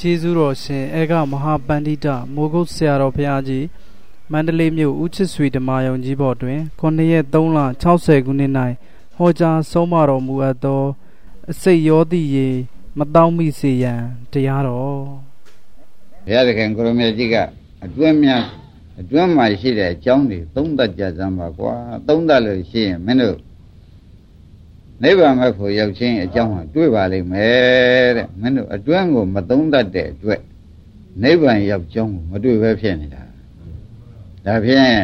ကျေးဇူးတော်ရှင်အေကမဟာပန္တိတမိုးကုတ်ဆရာတော်ဘုရားကြီးမန္တလေးမြို့ဦးချစ်ဆွေဓမ္မယုံကြီးဘော်တွင်9ရက်3လ60ခုနှစ်၌ဟောကြားဆုံးမတော်မူအပ်သောအစိတ်ရောသည့်ရေမတောင်းမိစေရန်တရားတော်ဘုရားသခင်ကိုရမေကြီးကအတွင်းများအတွင်းမှာရှိတဲ့အကြောင်းတွေသုံးသပ်ကြစမ်းပါကွာသုံးသပ်လို့ရှိရင်မင်းတို့ နိဗ္ဗာန်မဲ့ဖို့ရောက်ချင်းအကြောင်းဟာတွေ့ပါလိမ့်မယ်တဲ့မင်းတို့အတွင်းကိုမသုံးသပ်တဲ့အတွက်နိဗ္ဗာန်ရောက်ကြောင်းကိုမတွေ့ပဲဖြစ်နေတာဒါဖြင့်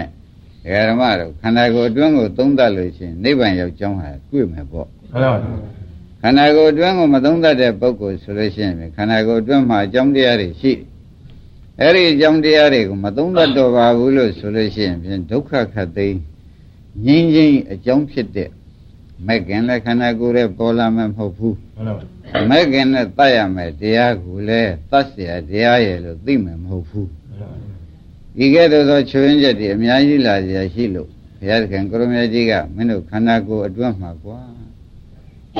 ဓမ္မတို့ခန္ဓာကိုယ်အတွင်းကိုသုံးသပ်လို့ရှိရင်နိဗ္ဗာန်ရောက်ကြောင်းဟာတွေ့မယ်ပေါ့ဟုတ်ပါဘူးခန္ဓာကိုယ်အတွင်းကိုမသုံးသပ်တဲ့ပုဂ္ဂိုလ်ဆိုလို့ရှိရင်ခန္ဓာကိုယ်အတွင်းမှာအကြောင်းတရားတွေရှိအဲ့ဒီအကြောင်းတရားတွေကိုမသုံးသပ်တော့ပါဘူးလို့ဆိုလို့ရှိရင်ဖြင့်ဒုက္ခခတ်သိငြိမ်းချင်းအကြောင်းဖြစ်တဲ့ မဲ့ခင်လည်းခန္ဓာကိုယ်ရဲ့ပေါ်လာမှာမဟုတ်ဘူးမဲ့ခင်နဲ့တတ်ရမယ်တရားကိုလည်းတတ်เสียတရားရဲ့လို့သိမယ်မဟုတ်ဘူးဒီကဲ့သို့သောချွင်းချက်တွေအများကြီးလာရရှိလို့ဘုရားသခင်ကိုရမကြီးကမင်းတို့ခန္ဓာကိုယ်အတွင်းမှာကွာ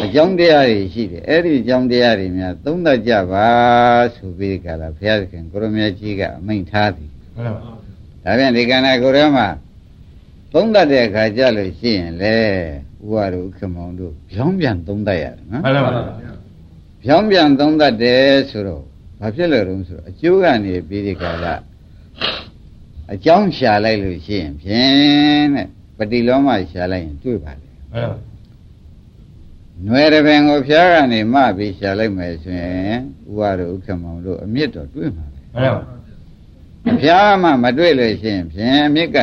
အကြောင်းတရားတွေရှိတယ်အဲ့ဒီအကြောင်းတရားတွေများသုံးသပ်ကြပါဆိုပြီးကြတာဘုရားသခင်ကိုရမကြီးကအမိန့်ထားသည်ဟုတ်ပါဘူးဒါပြန်ဒီခန္ဓာကိုယ်ထဲမှာ သုံးသပ်တဲ့အခါကြလို့ရှိရင်လေဥပါတို့ခမောင်တို့ဖြောင်းပြန်သုံးသပ်ရတယ်နော်မှန်ပါပါဖြောင်းပြန်သုံးသပ်တယ်ဆိုတော့ဘာဖြစ်လို့လဲဆိုတော့အကျိုးကနေပြီးဒီကလာအကြောင်းရှာလိုက်လို့ရှိရင်ဖြင့်တဲ့ပฏิလောမရှာလိုက်ရင်တွေ့ပါလေမှန်ပါနွယ်ရပင်ကိုဖျားကနေမှပြီးရှာလိုက်မယ်ဆိုရင်ဥပါတို့ဥက္ကမောင်တို့အမြင့်တော်တွေ့မှာပဲမှန်ပါဖျားမှမတွေ့လို့ရှိရင်ဖြင့်အမြင့်က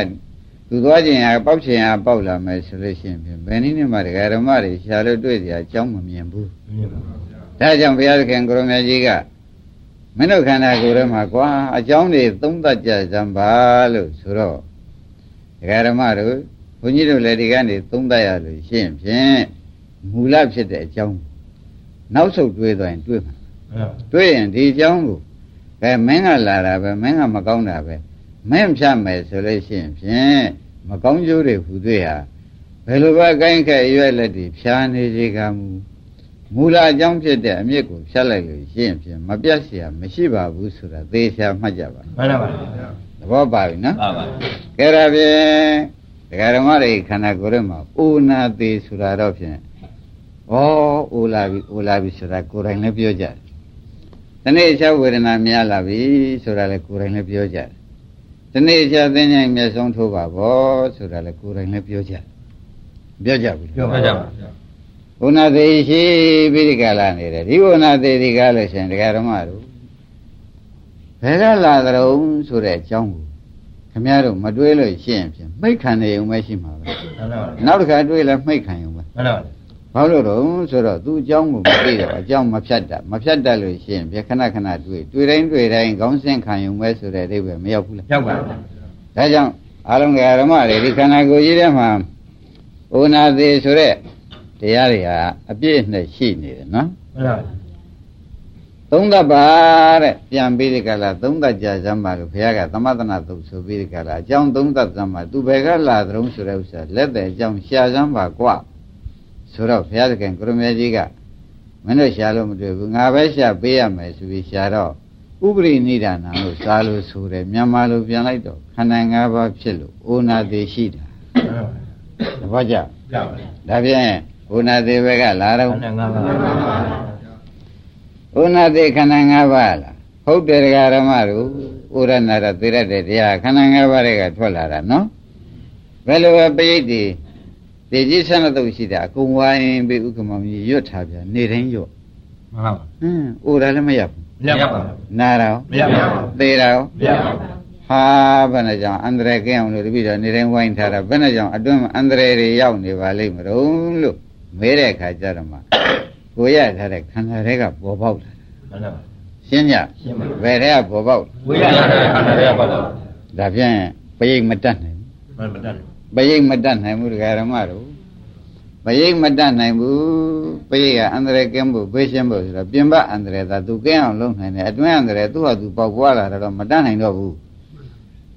သူသွားခြင်းဟာပေါက်ခြင်းဟာပေါက်လာမယ်ဆိုလို့ရှိရင်ဖြင့်ဘယ်နည်းနဲ့မှတရားဓမ္မတွေရှာလို့တွေ့ကြအကြောင်းမမြင်ဘူးမမြင်ပါဘူးဒါကြောင့်ဘုရားသခင်ကိုရမကြီးကမင်းတို့ခန္ဓာကိုယ်ထဲမှာကွာအကြောင်းတွေသုံးသပ်ကြစမ်းပါလို့ဆိုတော့ဒကာဓမ္မတို့ဘုန်းကြီးတို့လည်းဒီကနေသုံးသပ်ရလို့ရှင်းဖြင့်မူလဖြစ်တဲ့အကြောင်းနောက်ဆုတ်တွေးသွားရင်တွေးမှာတွေးရင်ဒီအကြောင်းကိုဘယ်မင်းကလာတာပဲမင်းကမကောင်းတာပဲ မင်းဖြတ်မယ်ဆိုလို့ရှိရင်ဖြင့်မကောင်းကျိုးတွေဟူတွေ့ဟာဘယ်လိုပဲအကိုင်းခက်ရွက်လက်တွေဖြာနေစေကမူမူလအကြောင်းဖြစ်တဲ့အမြစ်ကိုဖြတ်လိုက်လို့ရှင်းဖြင့်မပြတ်เสียမရှိပါဘူးဆိုတာသေချာမှတ်ကြပါမှန်ပါပါသဘောပါပြီနော်မှန်ပါကဲဒါဖြင့်ဒကာဓမ္မတွေခန္ဓာကိုယ်ထဲမှာအိုနာသေးဆိုတာတော့ဖြင့်ဩအိုလာပြီအိုလာပြီဆိုတာကိုယ်တိုင်လည်းပြောကြတယ်တနေ့ချက်ဝေဒနာများလာပြီဆိုတာလည်းကိုယ်တိုင်လည်းပြောကြတယ် တနေ့ချက်သင်္ချိုင်းမျက်ဆုံးထိုးပါဘောဆိုတာလည်းကိုယ်တိုင်လည်းပြောကြတယ်ပြောကြဘူးပြောပါကြပါဘုနာသေးရှိပြီးဒီကလာနေတယ်ဒီဘုနာသေးဒီကားလို့ရှင်ဒကာဓမ္မတို့ဘယ်ကလာကြုံဆိုတဲ့အကြောင်းကိုခင်ဗျားတို့မတွေးလို့ရှင်းဖြင့်မိတ်ခံနေုံပဲရှိမှာပဲနောက်တစ်ခါတွေးလဲမိတ်ခံုံပဲမှန်ပါ ဘာလို့တော့ဆိုတော့သူအကြောင်းကိုမသိတော့အကြောင်းမဖြတ်တတ်မဖြတ်တတ်လို့ရှိရင်ပြခဏခဏတွေ့တွေ့တိုင်းတွေ့တိုင်းခေါင်းစဉ်ခံရုံပဲဆိုတဲ့အဓိပ္ပာယ်မရောက်ဘူးလားရောက်ပါဘူးဒါကြောင့်အာလုံးကဓမ္မတွေဒီခန္ဓာကိုယ်ကြီးထဲမှာဩနာသေးဆိုတဲ့တရားတွေဟာအပြည့်နဲ့ရှိနေတယ်နော်မှန်ပါသုံးသပ်ပါတဲ့ပြန်ပြီးဒီကလာသုံးသပ်ကြစမ်းပါလို့ဘုရားကသမသနာသုတ်ဆိုပြီးဒီကလာအကြောင်းသုံးသပ်စမ်းပါသူဘယ်ကလာသရုံးဆိုတဲ့ဥစ္စာလက်တဲ့အကြောင်းရှာစမ်းပါကွာ ဆိုတော့ဘုရားသခင်ကိုရမေကြီးကမင်းတို့ရှာလို့မတွေ့ဘူးငါပဲရှာပေးရမယ်ဆိုပြီးရှာတော့ဥပရိနိဒာနာလို့စားလို့ဆိုတယ်မြန်မာလိုပြန်လိုက်တော့ခန္ဓာ၅ပါးဖြစ်လို့အိုနာသေးရှိတာတပတ်ကြဒါဖြင့်ဥနာသေးဘက်ကလာတော့ခန္ဓာ၅ပါးဥနာသေးခန္ဓာ၅ပါးလားဟုတ်တယ်ဓမ္မတို့ဥရဏရသေရတဲ့တရားခန္ဓာ၅ပါးတွေကထွက်လာတာနော်ဘယ်လိုပဲပိဋိတိ ဒီကြီးဆန္ဒတုတ်ရှိတာအကုန်ဝိုင်းပြီးဥက္ကမောင်ကြီးရွတ်ထားပြန်နေတိုင်းရွတ်မှန်ပါပါဟင်းဥရလည်းမရဘူးမရပါဘူးနာတော့မရပါဘူးသေတာရောမရပါဘူးဟာဘယ်နဲ့ကြောင့်အန္တရာယ်ကင်းအောင်လို့တပည့်တော်နေတိုင်းဝိုင်းထားတာဘယ်နဲ့ကြောင့်အတွင်းအန္တရာယ်တွေရောက်နေပါလိမ့်မလို့လို့မဲတဲ့အခါကျတော့မှကိုရထားတဲ့ခန္ဓာတွေကပေါ်ပေါက်လာမှန်ပါရှင်းကြရှင်းပါဘယ်တဲ့ကပေါ်ပေါက်ကိုရထားတဲ့ခန္ဓာတွေကပေါ်ပေါက်ဒါဖြင့်ပရိတ်မတတ်နိုင်ဘူးမတတ်နိုင် ပရိတ်မတတ်နိုင်ဘူးဒကာရမတို့ပရိတ်မတတ်နိုင်ဘူးပရိတ်ကအန္တရာယ်ကင်းဖို့ဘေးရှင်းဖို့ဆိုတော့ပြင်ပအန္တရာယ်သာသူကင်းအောင်လုပ်နိုင်တယ်အတွင်းအန္တရာယ်သူ့ဟာသူပေါက်ပွားလာတော့မတတ်နိုင်တော့ဘူး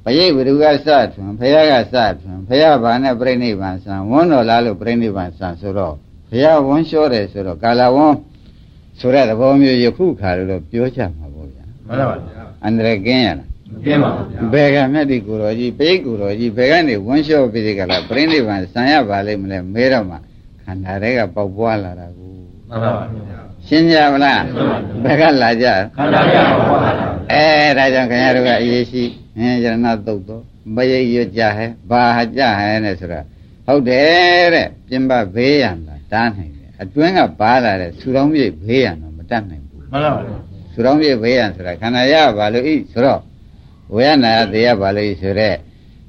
ပရိတ်ဘုရားကစထွန်းဘုရားကစထွန်းဘုရားဘာနဲ့ပြိဋိဘံဆံဝန်းတော်လားလို့ပြိဋိဘံဆံဆိုတော့ဘုရားဝန်းလျှောတယ်ဆိုတော့ကာလဝန်းဆိုတဲ့သဘောမျိုးယခုခါလို့ပြောကြမှာပေါ့ဗျာမှန်ပါဗျာအန္တရာယ်ကင်းရလား ကျင်းပါဗျာဘယ်ကမြတ်ဒီကိုတော်ကြီးပိဋကိုတော်ကြီးဘယ်ကနေဝန်းလျှော့ပြီးဒီကလာပြိဋိဘံဆံရပါလိမ့်မလဲမဲတော့မှခန္ဓာတွေကပေါက်ပွားလာတာကိုမှန်ပါဗျာရှင်းကြပါလားဘယ်ကလာကြခန္ဓာရပါဘုရားအဲဒါကြောင့်ခင်ဗျားတို့ကအရေးရှိဟင်းယရဏသုတ်တော့မရိပ်ရွတ်ကြဟဲဘာကြဟဲနဲ့ဆိုတာဟုတ်တယ်တဲ့ပြင်ပဘေးရန်တာတားနိုင်တယ်အတွင်းကပါလာတဲ့ဆူတော်မြေဘေးရန်တော့မတတ်နိုင်ဘူးမှန်ပါဗျာဆူတော်မြေဘေးရန်ဆိုတာခန္ဓာရပါလို့ဤဆိုတော့ ဝေယနာတရားပါလို့ဤဆိုတဲ့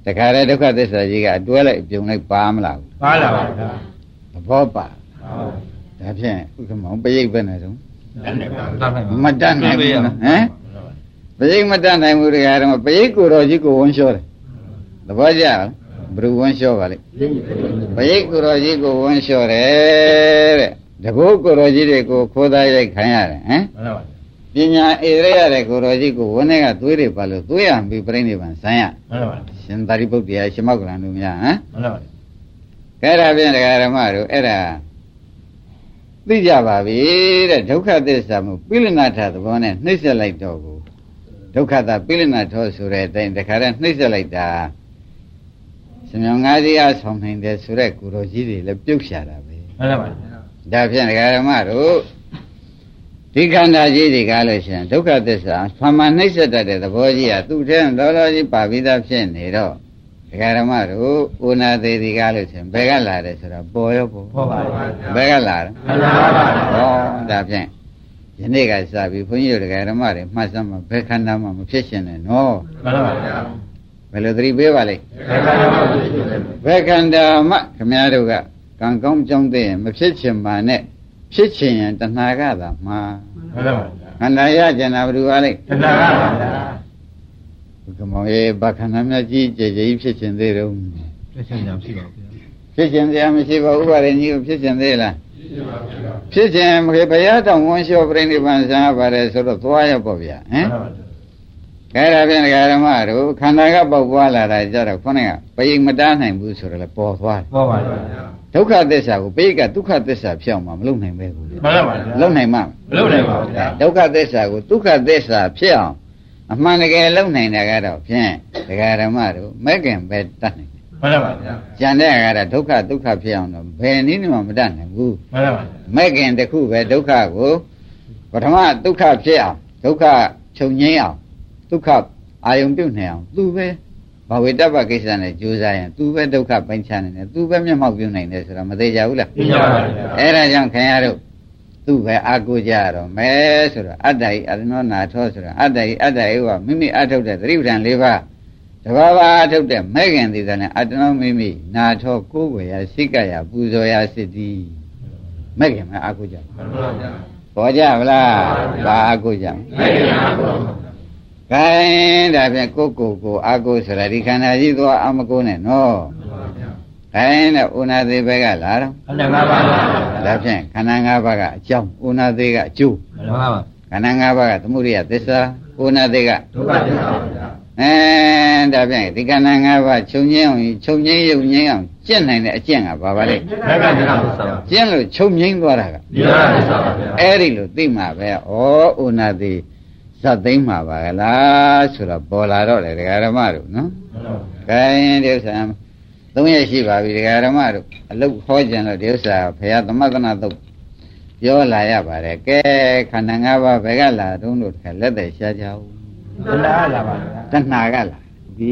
တခါတည်းဒုက္ခသစ္စာကြီးကအတွဲလိုက်ပြုံလိုက်ပါမလားဘူးပါလာပါဗျာသဘောပါဟုတ်ဒါဖြင့်ဥက္ကမောင်ပရိပ်ပဲနဲ့တော့မတတ်နိုင်ပါဘူးမတတ်နိုင်ဘူးနော်ဟမ်ပရိပ်မတတ်နိုင်ဘူးတရားတော့ပရိပ်ကိုတော်ကြီးကိုဝန်းလျှောတယ်သဘောကျလားဘယ်သူဝန်းလျှောပါလိမ့်ပရိပ်ကိုတော်ကြီးကိုဝန်းလျှောတယ်တဲ့တကုတ်ကိုတော်ကြီးတွေကိုခိုးသားရိုက်ခံရတယ်ဟမ်မှန်ပါဗျာ ပညာဧရရတဲ့ကိုတော်ကြီးကိုဝန်းထဲကသွေးတွေပါလို့သွေးရပြီးပြိဋိဘံဇံရမှန်ပါဗျာရှင်သာရိပုတ္တရာရှင်မောက္ကလန်တို့များဟမ်မှန်ပါဗျာကဲဒါဖြင့်တရားဓမ္မတို့အဲ့ဒါသိကြပါပြီတဲ့ဒုက္ခသစ္စာမှုပိလနာထသဘောနဲ့နှိမ့်ဆက်လိုက်တော့ကိုဒုက္ခတာပိလနာထောဆိုတဲ့အတိုင်းတခါတည်းနှိမ့်ဆက်လိုက်တာရှင်မြောင်ငါးစီးအားဆောင်နိုင်တယ်ဆိုတဲ့ကိုတော်ကြီးတွေလည်းပြုတ်ရှာတာပဲမှန်ပါဗျာဒါဖြင့်တရားဓမ္မတို့ ဒီခန္ဓာကြီးတွေကားလို့ရှိရင်ဒုက္ခသစ္စာဖမှန်နှိမ့်ဆက်တတ်တဲ့သဘောကြီးကသူ့ထဲလောလောကြီးပါပြီးသားဖြစ်နေတော့ဒကာဓမ္မတို့ဥနာသေးဒီကားလို့ရှိရင်ဘယ်ကလာတယ်ဆိုတော့ပေါ်ရောပေါ်ဟုတ်ပါဗျာဘယ်ကလာတယ်ခန္ဓာပါဗျာဟောဒါဖြင့်ယနေ့ကစပြီးဘုန်းကြီးတို့ဒကာဓမ္မတွေမှတ်စမ်းမှာဘယ်ခန္ဓာမှမဖြစ်ရှင်နဲ့နော်မှန်ပါဗျာဘယ်လိုသတိပေးပါလိမ့်ခန္ဓာပါဗျာဘယ်ခန္ဓာမှခမည်းတော်ကကံကောင်းကြောင်းသိရင်မဖြစ်ချင်ပါနဲ့ ဖြစ်ချင်ရင်တဏှာကသာမှာမှန်ပါဗျာခန္ဓာရကျင်တာဘယ်လိုပါလိမ့်ခန္ဓာပါဗျာဘုကမောင်ရေဘာခန္ဓာများကြီးကြည်ကြည်ဖြစ်ချင်သေးတော့လက်ရှင်ညာရှိပါဗျာဖြစ်ချင်တရားမရှိပါဘူးဥပါရင်ကြီးကိုဖြစ်ချင်သေးလားဖြစ်ချင်မခေဘုရားတောင်ဝန်လျှောပြိဋိဘံဆံပါတယ်ဆိုတော့သွားရပေါ့ဗျာဟမ်ကဲဒါဖြင့်ဒကာဓမ္မတို့ခန္ဓာကပေါက်ပွားလာတာကြတော့ခေါင်းကပိမတားနိုင်ဘူးဆိုတော့လေပေါ်သွားတယ်ပေါ်ပါဗျာ ဒုက္ခသစ္စာကိုပိကဒုက္ခသစ္စာဖြစ်အောင်မလုပ်နိုင်ပဲဘူးမှန်ပါဗျာလုပ်နိုင်မှာမလုပ်နိုင်ပါဘူးဗျာဒုက္ခသစ္စာကိုဒုက္ခသစ္စာဖြစ်အောင်အမှန်တကယ်လုပ်နိုင်တာကတော့ဖြင့်ဒကာဓမ္မတို့မဲ့ခင်ပဲတတ်နိုင်တယ်မှန်ပါဗျာကြံတဲ့ကတော့ဒုက္ခဒုက္ခဖြစ်အောင်တော့ဘယ်နည်းမှမတတ်နိုင်ဘူးမှန်ပါဗျာမဲ့ခင်တစ်ခုပဲဒုက္ခကိုပထမဒုက္ခဖြစ်အောင်ဒုက္ခချုပ်ငြိမ်းအောင်ဒုက္ခအာယုံပြုတ်နေအောင်သူပဲ ဘာဝေတ္တပကိစ္စနဲ့ကြိုးစားရင်သူပဲဒုက္ခပိုင်းခြားနိုင်တယ်သူပဲမျက်မှောက်ပြုနိုင်တယ်ဆိုတာမသေးကြဘူးလားသိကြပါပါဘုရားအဲ့ဒါကြောင့်ခင်ဗျားတို့သူပဲအာကိုကြရတော့မယ်ဆိုတော့အတ္တဤအတ္တနောနာထောဆိုတာအတ္တဤအတ္တဧဝမိမိအထုတ်တဲ့သတိပဋ္ဌာန်၄ပါးတဘာဝအထုတ်တဲ့မဲ့ခင်သေးတယ်အတ္တနောမိမိနာထောကိုယ်ဝေရစိကရပူဇော်ရစတိမဲ့ခင်မအာကိုကြပါဘုရားဘောကြဗလားဘာအာကိုကြမဲ့ခင်အာကို ခိုင်းဒါဖြင့်ကိုယ်ကိုယ်ကိုအာကိုဆိုတာဒီခန္ဓာကြီးသွားအမကိုနဲ့နော်ခိုင်းတဲ့ဥနာသေးဘက်ကလာတော့ခန္ဓာ၅ပါးဒါဖြင့်ခန္ဓာ၅ပါးကအကြောင်းဥနာသေးကအကျိုးခန္ဓာ၅ပါးကသမှုရိယသစ္စာဥနာသေးကဒုက္ခသစ္စာပါဗျာအဲဒါဖြင့်ဒီကဏ္ဍ၅ပါးခြုံငင်းအောင်ခြုံငင်းရုပ်ငင်းအောင်ကျင့်နိုင်တဲ့အကျင့်ကဘာပါလဲသက္ကတနာသစ္စာကျင့်လို့ခြုံငင်းသွားတာကဒီလားသစ္စာပါဗျာအဲ့ဒီလိုသိမှပဲဩဥနာတိ ဇတ်သိမ့်မှာပါလားဆိုတော့ပေါ်လာတော့လေဒကာရမတို့နော်ကဲဒီဥစ္စာသုံးရရှိပါပြီဒကာရမတို့အလုတ်ဟောကြင်လို့ဒီဥစ္စာဘုရားသမသနာတုတ်ပြောလာရပါတယ်ကဲခန္ဓာ၅ပါးဘယ်ကလာတုံးတို့ထက်လက်သက်ရှားကြဘူးတဏှာလာပါတဏှာကလာဒီ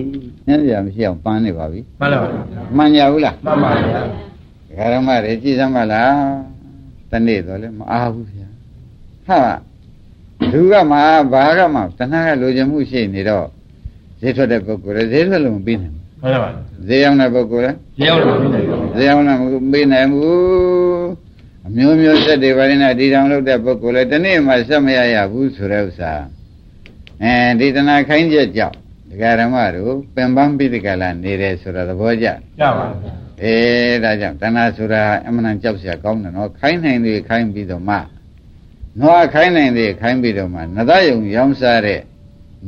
နည်းပြမရှိအောင်ပန်းနေပါပြီမှန်ပါပါမှန်ကြဘူးလားမှန်ပါပါဒကာရမတွေကြည်စမ်းပါလားတနေ့တော့လည်းမအားဘူးဗျာဟာ သူကမှဘာကမှတဏှာကလိုချင်မှုရှိနေတော့ဈေးထွက်တဲ့ပုဂ္ဂိုလ်လည်းဈေးထွက်လို့မပြီးနိုင်ဘူးဟုတ်ပါဘူးဈေးရောက်တဲ့ပုဂ္ဂိုလ်လည်းဈေးရောက်လို့မပြီးနိုင်ဘူးဈေးရောက်လို့မပြီးနိုင်ဘူးအမျိုးမျိုးဆက်တွေပါရင်ဒီတောင်လုပ်တဲ့ပုဂ္ဂိုလ်လည်းတနေ့မှဆက်မရရဘူးဆိုတဲ့ဥစ္စာအဲဒီတဏှာခိုင်းချက်ကြောင့်ဒကာဓမ္မတို့ပင်ပန်းပိဋကလာနေတယ်ဆိုတာသဘောကျကျပါဘူးအေးဒါကြောင့်တဏှာဆိုတာအမှန်တန်ကြောက်စရာကောင်းတယ်နော်ခိုင်းနိုင်သေးခိုင်းပြီးတော့မှ နွားခိုင်းနိုင်သေးခိုင်းပြီးတော့မှနဒယုံရောင်းစားတဲ့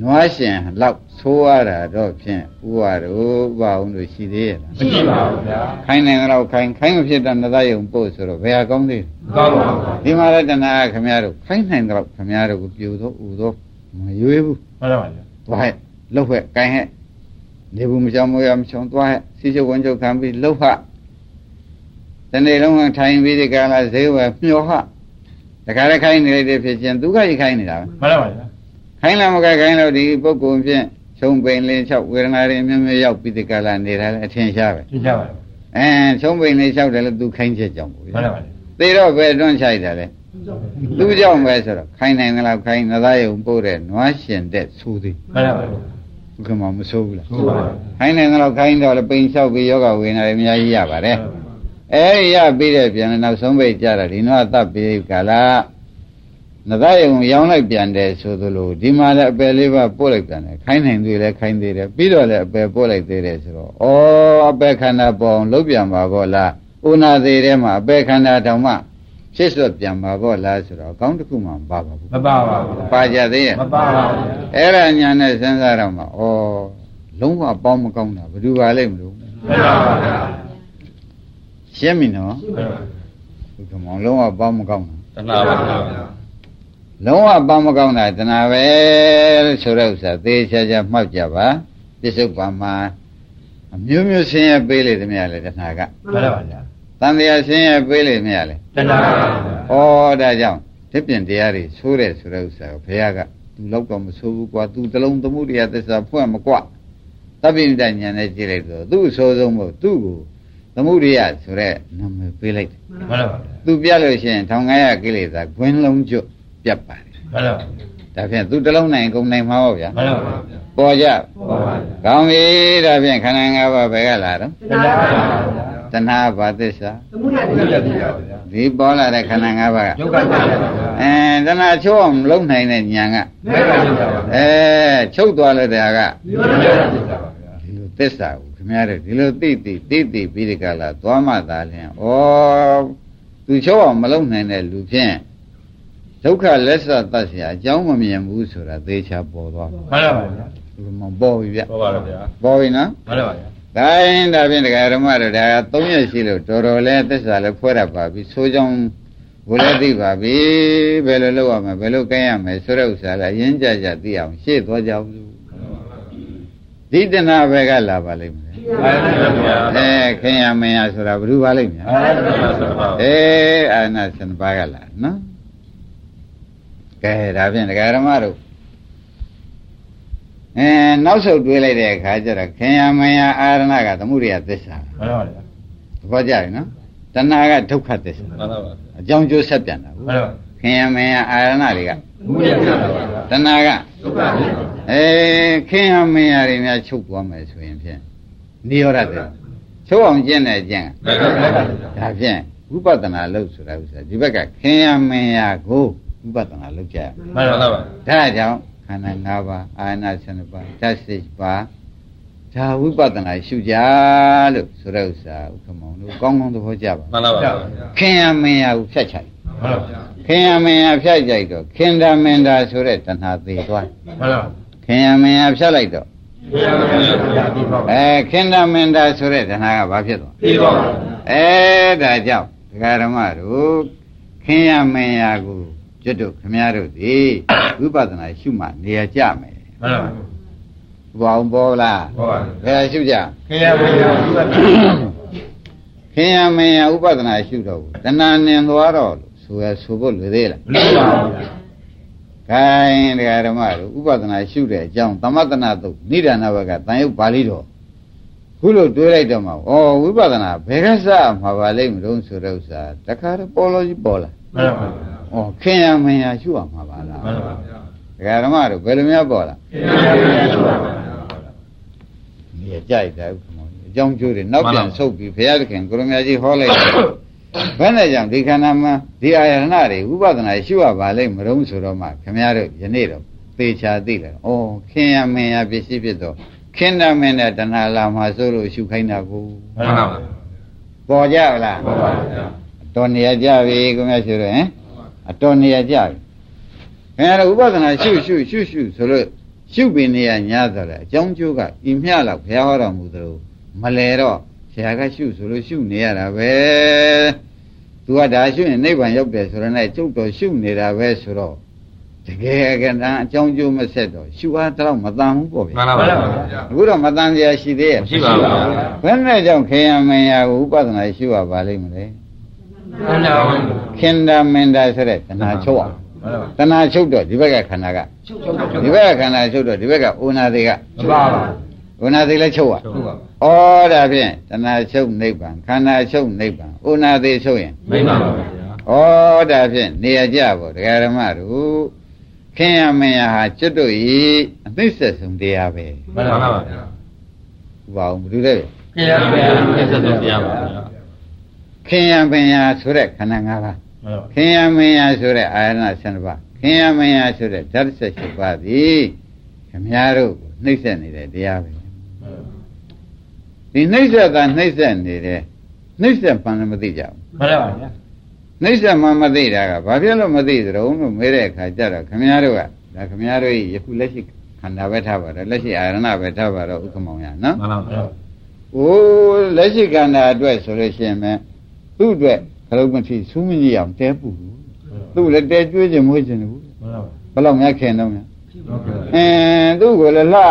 နွားရှင်လောက်သိုးရတာတော့ဖြင့်ဥပါတို့ဥပါအောင်တို့ရှိသေးရဲ့လားမရှိပါဘူးဗျာခိုင်းနိုင်တော့ခိုင်းခိုင်းမဖြစ်တော့နသယုံပို့ဆိုတော့ဘယ်ဟာကောင်းသေးလဲကောင်းပါဘူးဒီမှာလည်းတဏှာကခမရတို့ခိုင်းနိုင်တော့ခမရတို့ကိုပြူတော့ဥတော့မရွေးဘူးမှန်ပါဗျာသွားဟဲ့လှုပ်ဟဲ့ကိုင်းဟဲ့နေဘူးမချောင်မရမချောင်သွားဟဲ့စီချုပ်ဝန်ချုပ်ခံပြီးလှုပ်ဟတနေ့လုံးကထိုင်ပြီးဒီကလာဈေးဝယ်မျောဟ တခါတည်းခိုင်းနေလိုက်တဲ့ဖြစ်ချင်းဒုက္ခကြီးခိုင်းနေတာပဲမှန်ပါဗျာခိုင်းလာမကခိုင်းလို့ဒီပုဂ္ဂိုလ်ဖြင့်ချုံပိန်လေး၆ဝေဒနာတွေအမျိုးမျိုးရောက်ပြီးဒီကလာနေတာလည်းအထင်ရှားပဲသိကြပါဗျာအဲချုံပိန်လေး၆တယ်လို့သူခိုင်းချက်ကြောင့်ပေါ့မှန်ပါဗျာသေတော့ပဲတွန်းချိုက်တယ်လေသူကြောင့်ပဲဆိုတော့ခိုင်းနိုင်တယ်လို့ခိုင်းနသားယုံပို့တဲ့နွားရှင်တဲ့သိုးသေးမှန်ပါဗျာဘုကမမဆိုးဘူးလားဟုတ်ပါဗျာခိုင်းနိုင်တယ်လို့ခိုင်းတော့လည်းပိန်လျှောက်ပြီးယောဂဝေဒနာတွေအများကြီးရပါတယ် အဲဒီရပြီးတဲ့ပြန်နောက်ဆုံးပိတ်ကြတာဒီနွားတပ်ပြီးကလာနသားယုံရောင်းလိုက်ပြန်တယ်ဆိုသလိုဒီမှာလည်းအပယ်လေးပါပို့လိုက်ပြန်တယ်ခိုင်းနိုင်သေးလည်းခိုင်းသေးတယ်ပြီးတော့လည်းအပယ်ပို့လိုက်သေးတယ်ဆိုတော့ဩအပယ်ခန္ဓာပေါ်အောင်လုပ်ပြန်ပါဘောလားဥနာသေးထဲမှာအပယ်ခန္ဓာတောင်မှဖြစ်စွတ်ပြန်ပါဘောလားဆိုတော့အကောင်းတစ်ခုမှမပါပါဘူးမပါပါဘူးပါကြသေးရဲ့မပါပါဘူးအဲ့ဒါညာနဲ့စဉ်းစားတော့မှဩလုံးဝပေါင်းမကောင်းတာဘယ်သူပါလိမ့်မလို့မှန်ပါဗျာ ရှင်းပြီနော်ဘုကမောင်လုံးဝပေါင်းမကောင်းတာတဏှာပါဗျာလုံးဝပေါင်းမကောင်းတာတဏှာပဲလို့ဆိုတဲ့ဥစ္စာသေချာချာမှတ်ကြပါပြစ္ဆုတ်ပါမှာအမျိုးမျိုးဆင်းရဲပေးလေတမရလေတဏှာကမှန်ပါဗျာတန်တရားဆင်းရဲပေးလေမရလေတဏှာပါဗျာဩဒါကြောင့်ဒီပြင်တရားတွေဆိုးတယ်ဆိုတဲ့ဥစ္စာကိုဘုရားကသူလောက်တော့မဆိုးဘူးကွာသူတလုံးသမှုတရားသစ္စာဖွင့်မကွတပိဋကညာနဲ့ကြည့်လိုက်တော့သူ့အဆိုးဆုံးမို့သူ့ကို သမှုတရားဆိုတဲ့နာမည်ပေးလိုက်တယ်မှန်ပါဗျာသူပြတ်လို့ရှိရင်ထောင်900ကိလေသာဂွင်းလုံးကျွတ်ပြတ်ပါတယ်မှန်ပါဗျာဒါဖြင့်သူတစ်လုံးနိုင်ကုန်နိုင်မှာပေါ့ဗျာမှန်ပါဗျာပေါ်ကြပေါ်ပါဗျာကောင်းပြီဒါဖြင့်ခန္ဓာ၅ပါးဘယ်ကလာတော့တဏှာပါဗျာတဏှာဘာသစ္စာသမုဒယသစ္စာပါဗျာဒီပေါ်လာတဲ့ခန္ဓာ၅ပါးကယုတ်ကသစ္စာပါဗျာအဲတဏှာချုပ်အောင်မလုံးနိုင်တဲ့ညာကမေဃသစ္စာပါဗျာအဲချုပ်သွားလို့တရားကနိရောဓသစ္စာပါဗျာဒီလိုသစ္စာကို ခင်ဗျားတို့ဒီလိုသိသိသိသိပြီးဒီကလာသွားမှသာလျှင်ဩသူချုပ်အောင်မလုံးနိုင်တဲ့လူဖြင့်ဒုက္ခလက်ဆတ်တတ်เสียအကြောင်းမမြင်ဘူးဆိုတာသေချာပေါ်သွားပါ မှန်ပါဗျာ ဒီမှာပေါ်ပြီဗျ ပေါ်ပါဗျာ ပေါ်ပြီနော် မှန်ပါဗျာ ဒါရင်ဒါဖြင့်တရားဓမ္မတို့ဒါက၃ရက်ရှိလို့တော်တော်လဲသစ္စာလဲဖွဲ့ရပါပြီဆိုကြောင်းဘုလည်းသိပါပြီဘယ်လိုလုပ်ရမလဲဘယ်လိုကဲရမလဲဆိုတဲ့ဥစ္စာလဲအရင်ကြကြသိအောင်ရှေ့သွားကြအောင် ဒီတဏှာဘက်ကလာပါလိမ့်မယ်မှန်ပါဗျာအဲခင်ရမင်းရဆိုတာဘယ်သူပါလိမ့်မယ်အာရသစ္စာပါအေးအာနာစံပါကလာနော်ကဲဒါဖြင့်တရားဓမ္မတို့အဲနောက်ဆုတ်တွေးလိုက်တဲ့အခါကျတော့ခင်ရမင်းရအာရဏကသမှုရိယသစ္စာမှန်ပါဗျာသဘောကျပြီနော်တဏှာကဒုက္ခသစ္စာမှန်ပါဗျာအကြောင်းကျိုးဆက်ပြန်တာမှန်ပါဗျာခင်ရမင်းရအာရဏတွေက ဘုရားသစ္စာပါဗျာတဏှာကဒုက္ခသစ္စာအဲခင်ရမင်းရတွေများချုပ်သွားမယ်ဆိုရင်ဖြင့်နိရောဓသစ္စာချုပ်အောင်ကျင့်တဲ့ကျင့်ကမေဃသစ္စာဒါဖြင့်ဝိပဿနာလုပ်ဆိုတာဥစ္စာဒီဘက်ကခင်ရမင်းရကိုဝိပဿနာလုပ်ကြရမယ်မှန်ပါဗျာဒါကြောင့်ခန္ဓာ၅ပါးအာနာ7ပါးဓာတ်6ပါးဒါဝိပဿနာရှုကြလို့ဆိုတဲ့ဥစ္စာဥက္ကမောင်တို့ကောင်းကောင်းသဘောကျပါမှန်ပါဗျာခင်ရမင်းရကိုဖြတ်ချိုက်မှန်ပါဗျာ ခင်ရမင်းရဖြတ်ကြိုက်တော့ခင်ဒမင်ဒါဆိုတဲ့တဏှာသေးသွားမှန်ပါဗျာခင်ရမင်းရဖြတ်လိုက်တော့ဘုရားသစ္စာဒီပါအဲခင်ဒမင်ဒါဆိုတဲ့တဏှာကဘာဖြစ်သွားဒီပါဗျာအဲဒါကြောင့်ဒကာဓမ္မတို့ခင်ရမင်းရကိုကျွတ်တို့ခမရတို့ဒီဝိပဿနာရှုမှနေရာကြမယ်မှန်ပါဗျာဘောင်ပေါ်လားပေါ်ပါဘယ်ရှုကြခင်ဗျာဘုရားဒီပါခင်ရမင်းရဥပဒနာရှုတော့ဘူးတဏှာနင်သွားတော့လို့ ဆိုရဆိုဖို့လွယ်သေးလားမလို့ပါဘူးဗျာခိုင်းတရားဓမ္မတို့ဥပဒနာရှုတဲ့အကြောင်းသမတနာတုတ်နိဒာနဘကတန်ရုပ်ပါဠိတော်ခုလိုတွေးလိုက်တော့မှဩဝိပဿနာဘယ်ကစမှာပါလိမ့်မလို့ဆိုတဲ့ဥစ္စာတခါတော့ပေါ်လို့ကြီးပေါ်လာမှန်ပါဗျာဩခင်ရမင်းရရှုအောင်မှာပါလားမှန်ပါဗျာတရားဓမ္မတို့ဘယ်လိုများပေါ်လာခင်ဗျာဘုရားဒီပါဗျာဒီကြိုက်တယ်ဥက္ကမောအကြောင်းကျိုးတွေနောက်ပြန်ဆုတ်ပြီးဘုရားသခင်ကိုရမကြီးဟောလိုက်တယ် ဘယ်နဲ့ကြောင့်ဒီခန္ဓာမှာဒီအာယတနာတွေဥပဒနာရှုရပါလိမ့်မလို့ဆိုတော့မှခင်ဗျားတို့ယနေ့တော့သေချာသိတယ်။ဩခင်ရမင်းရပစ္စည်းဖြစ်တော့ခင်နာမင်းနဲ့တဏှာလာမှာဆိုလို့ရှုခိုင်းတာကိုမှန်ပါဗျာပေါ်ကြလားပေါ်ပါဗျာအတော်နေရာကြပြီခင်ဗျားဆိုတော့ဟင်အတော်နေရာကြပြီခင်ဗျားတို့ဥပဒနာရှုရှုရှုရှုဆိုလို့ရှုပင်နေရညာဆိုတယ်အကြောင်းကျိုးကဤမျှလောက်ဘုရားဟောတော်မူသလိုမလဲတော့ ဆရာကရှုဆိုလို့ရှုနေရတာပဲသူကဒါရှုရင်နိဗ္ဗာန်ရောက်တယ်ဆိုတော့ねကျုပ်တော်ရှုနေတာပဲဆိုတော့တကယ်ကတမ်းအကြောင်းကျိုးမဆက်တော့ရှုအားတော့မတန်ဘူးပေါ့ဗျာမှန်ပါပါဗျာအခုတော့မတန်စရာရှိသေးရဲ့မရှိပါဘူးဗျာဘယ်နဲ့ကြောင့်ခေယမင်ယာကိုဥပဒနာရှုရပါလိမ့်မလဲမှန်ပါပါခင်တာမင်တာဆိုတဲ့တဏှာချုပ်အောင်တဏှာချုပ်တော့ဒီဘက်ကခန္ဓာကဒီဘက်ကခန္ဓာချုပ်တော့ဒီဘက်ကဩနာသေးကမှန်ပါပါ ဩနာသေးလည်းချုပ်ရဟုတ်ပါဩဒါဖြင့်တဏှာချုပ်နိဗ္ဗာန်ခန္ဓာချုပ်နိဗ္ဗာန်ဩနာသေးချုပ်ရင်မိမ့်ပါပါဗျာဩဒါဖြင့်နေရာကြပေါ့ဒကာဓမ္မတို့ခင်ယမင်ယာဟာကျွတ်တို့ဤအသိဆက်ဆုံးတရားပဲမှန်ပါပါဗျာဥပအောင်ဘယ်လိုလဲခင်ဗျားဗျာဆက်ဆက်ပြရပါဗျာခင်ယမင်ယာဆိုတဲ့ခန္ဓာ၅ပါးမှန်ပါခင်ယမင်ယာဆိုတဲ့အာရဏ7ပါးခင်ယမင်ယာဆိုတဲ့ဓာတ်78ပါးသည်ခမည်းတော်ကိုနှိမ့်ဆက်နေတဲ့တရားပဲ ဒီနှိမ့်ဆက်တာနှိမ့်ဆက်နေတယ်နှိမ့်ဆက်မှန်လည်းမသိကြဘူးမှန်ပါဗျာနှိမ့်ဆက်မှမသိတာကဘာဖြစ်လို့မသိသလဲလို့မေးတဲ့အခါကျတော့ခမည်းတော်ကဒါခမည်းတော်ယခုလက်ရှိခန္ဓာပဲထားပါတော့လက်ရှိအာရဏပဲထားပါတော့ဥက္ကမောင်ရနော်မှန်ပါဗျာ။အိုးလက်ရှိခန္ဓာအတွက်ဆိုလို့ရှိရင်ပဲသူ့အတွက်ခလုံးမဖြစ်စူးမကြီးအောင်တဲပူဘူး။သူ့လည်းတဲကျွေးခြင်းမွေးခြင်းဘူးမှန်ပါ။ဘယ်လောက်များခင်တော့များဟုတ်ကဲ့။အင်းသူ့ကိုလည်းလှ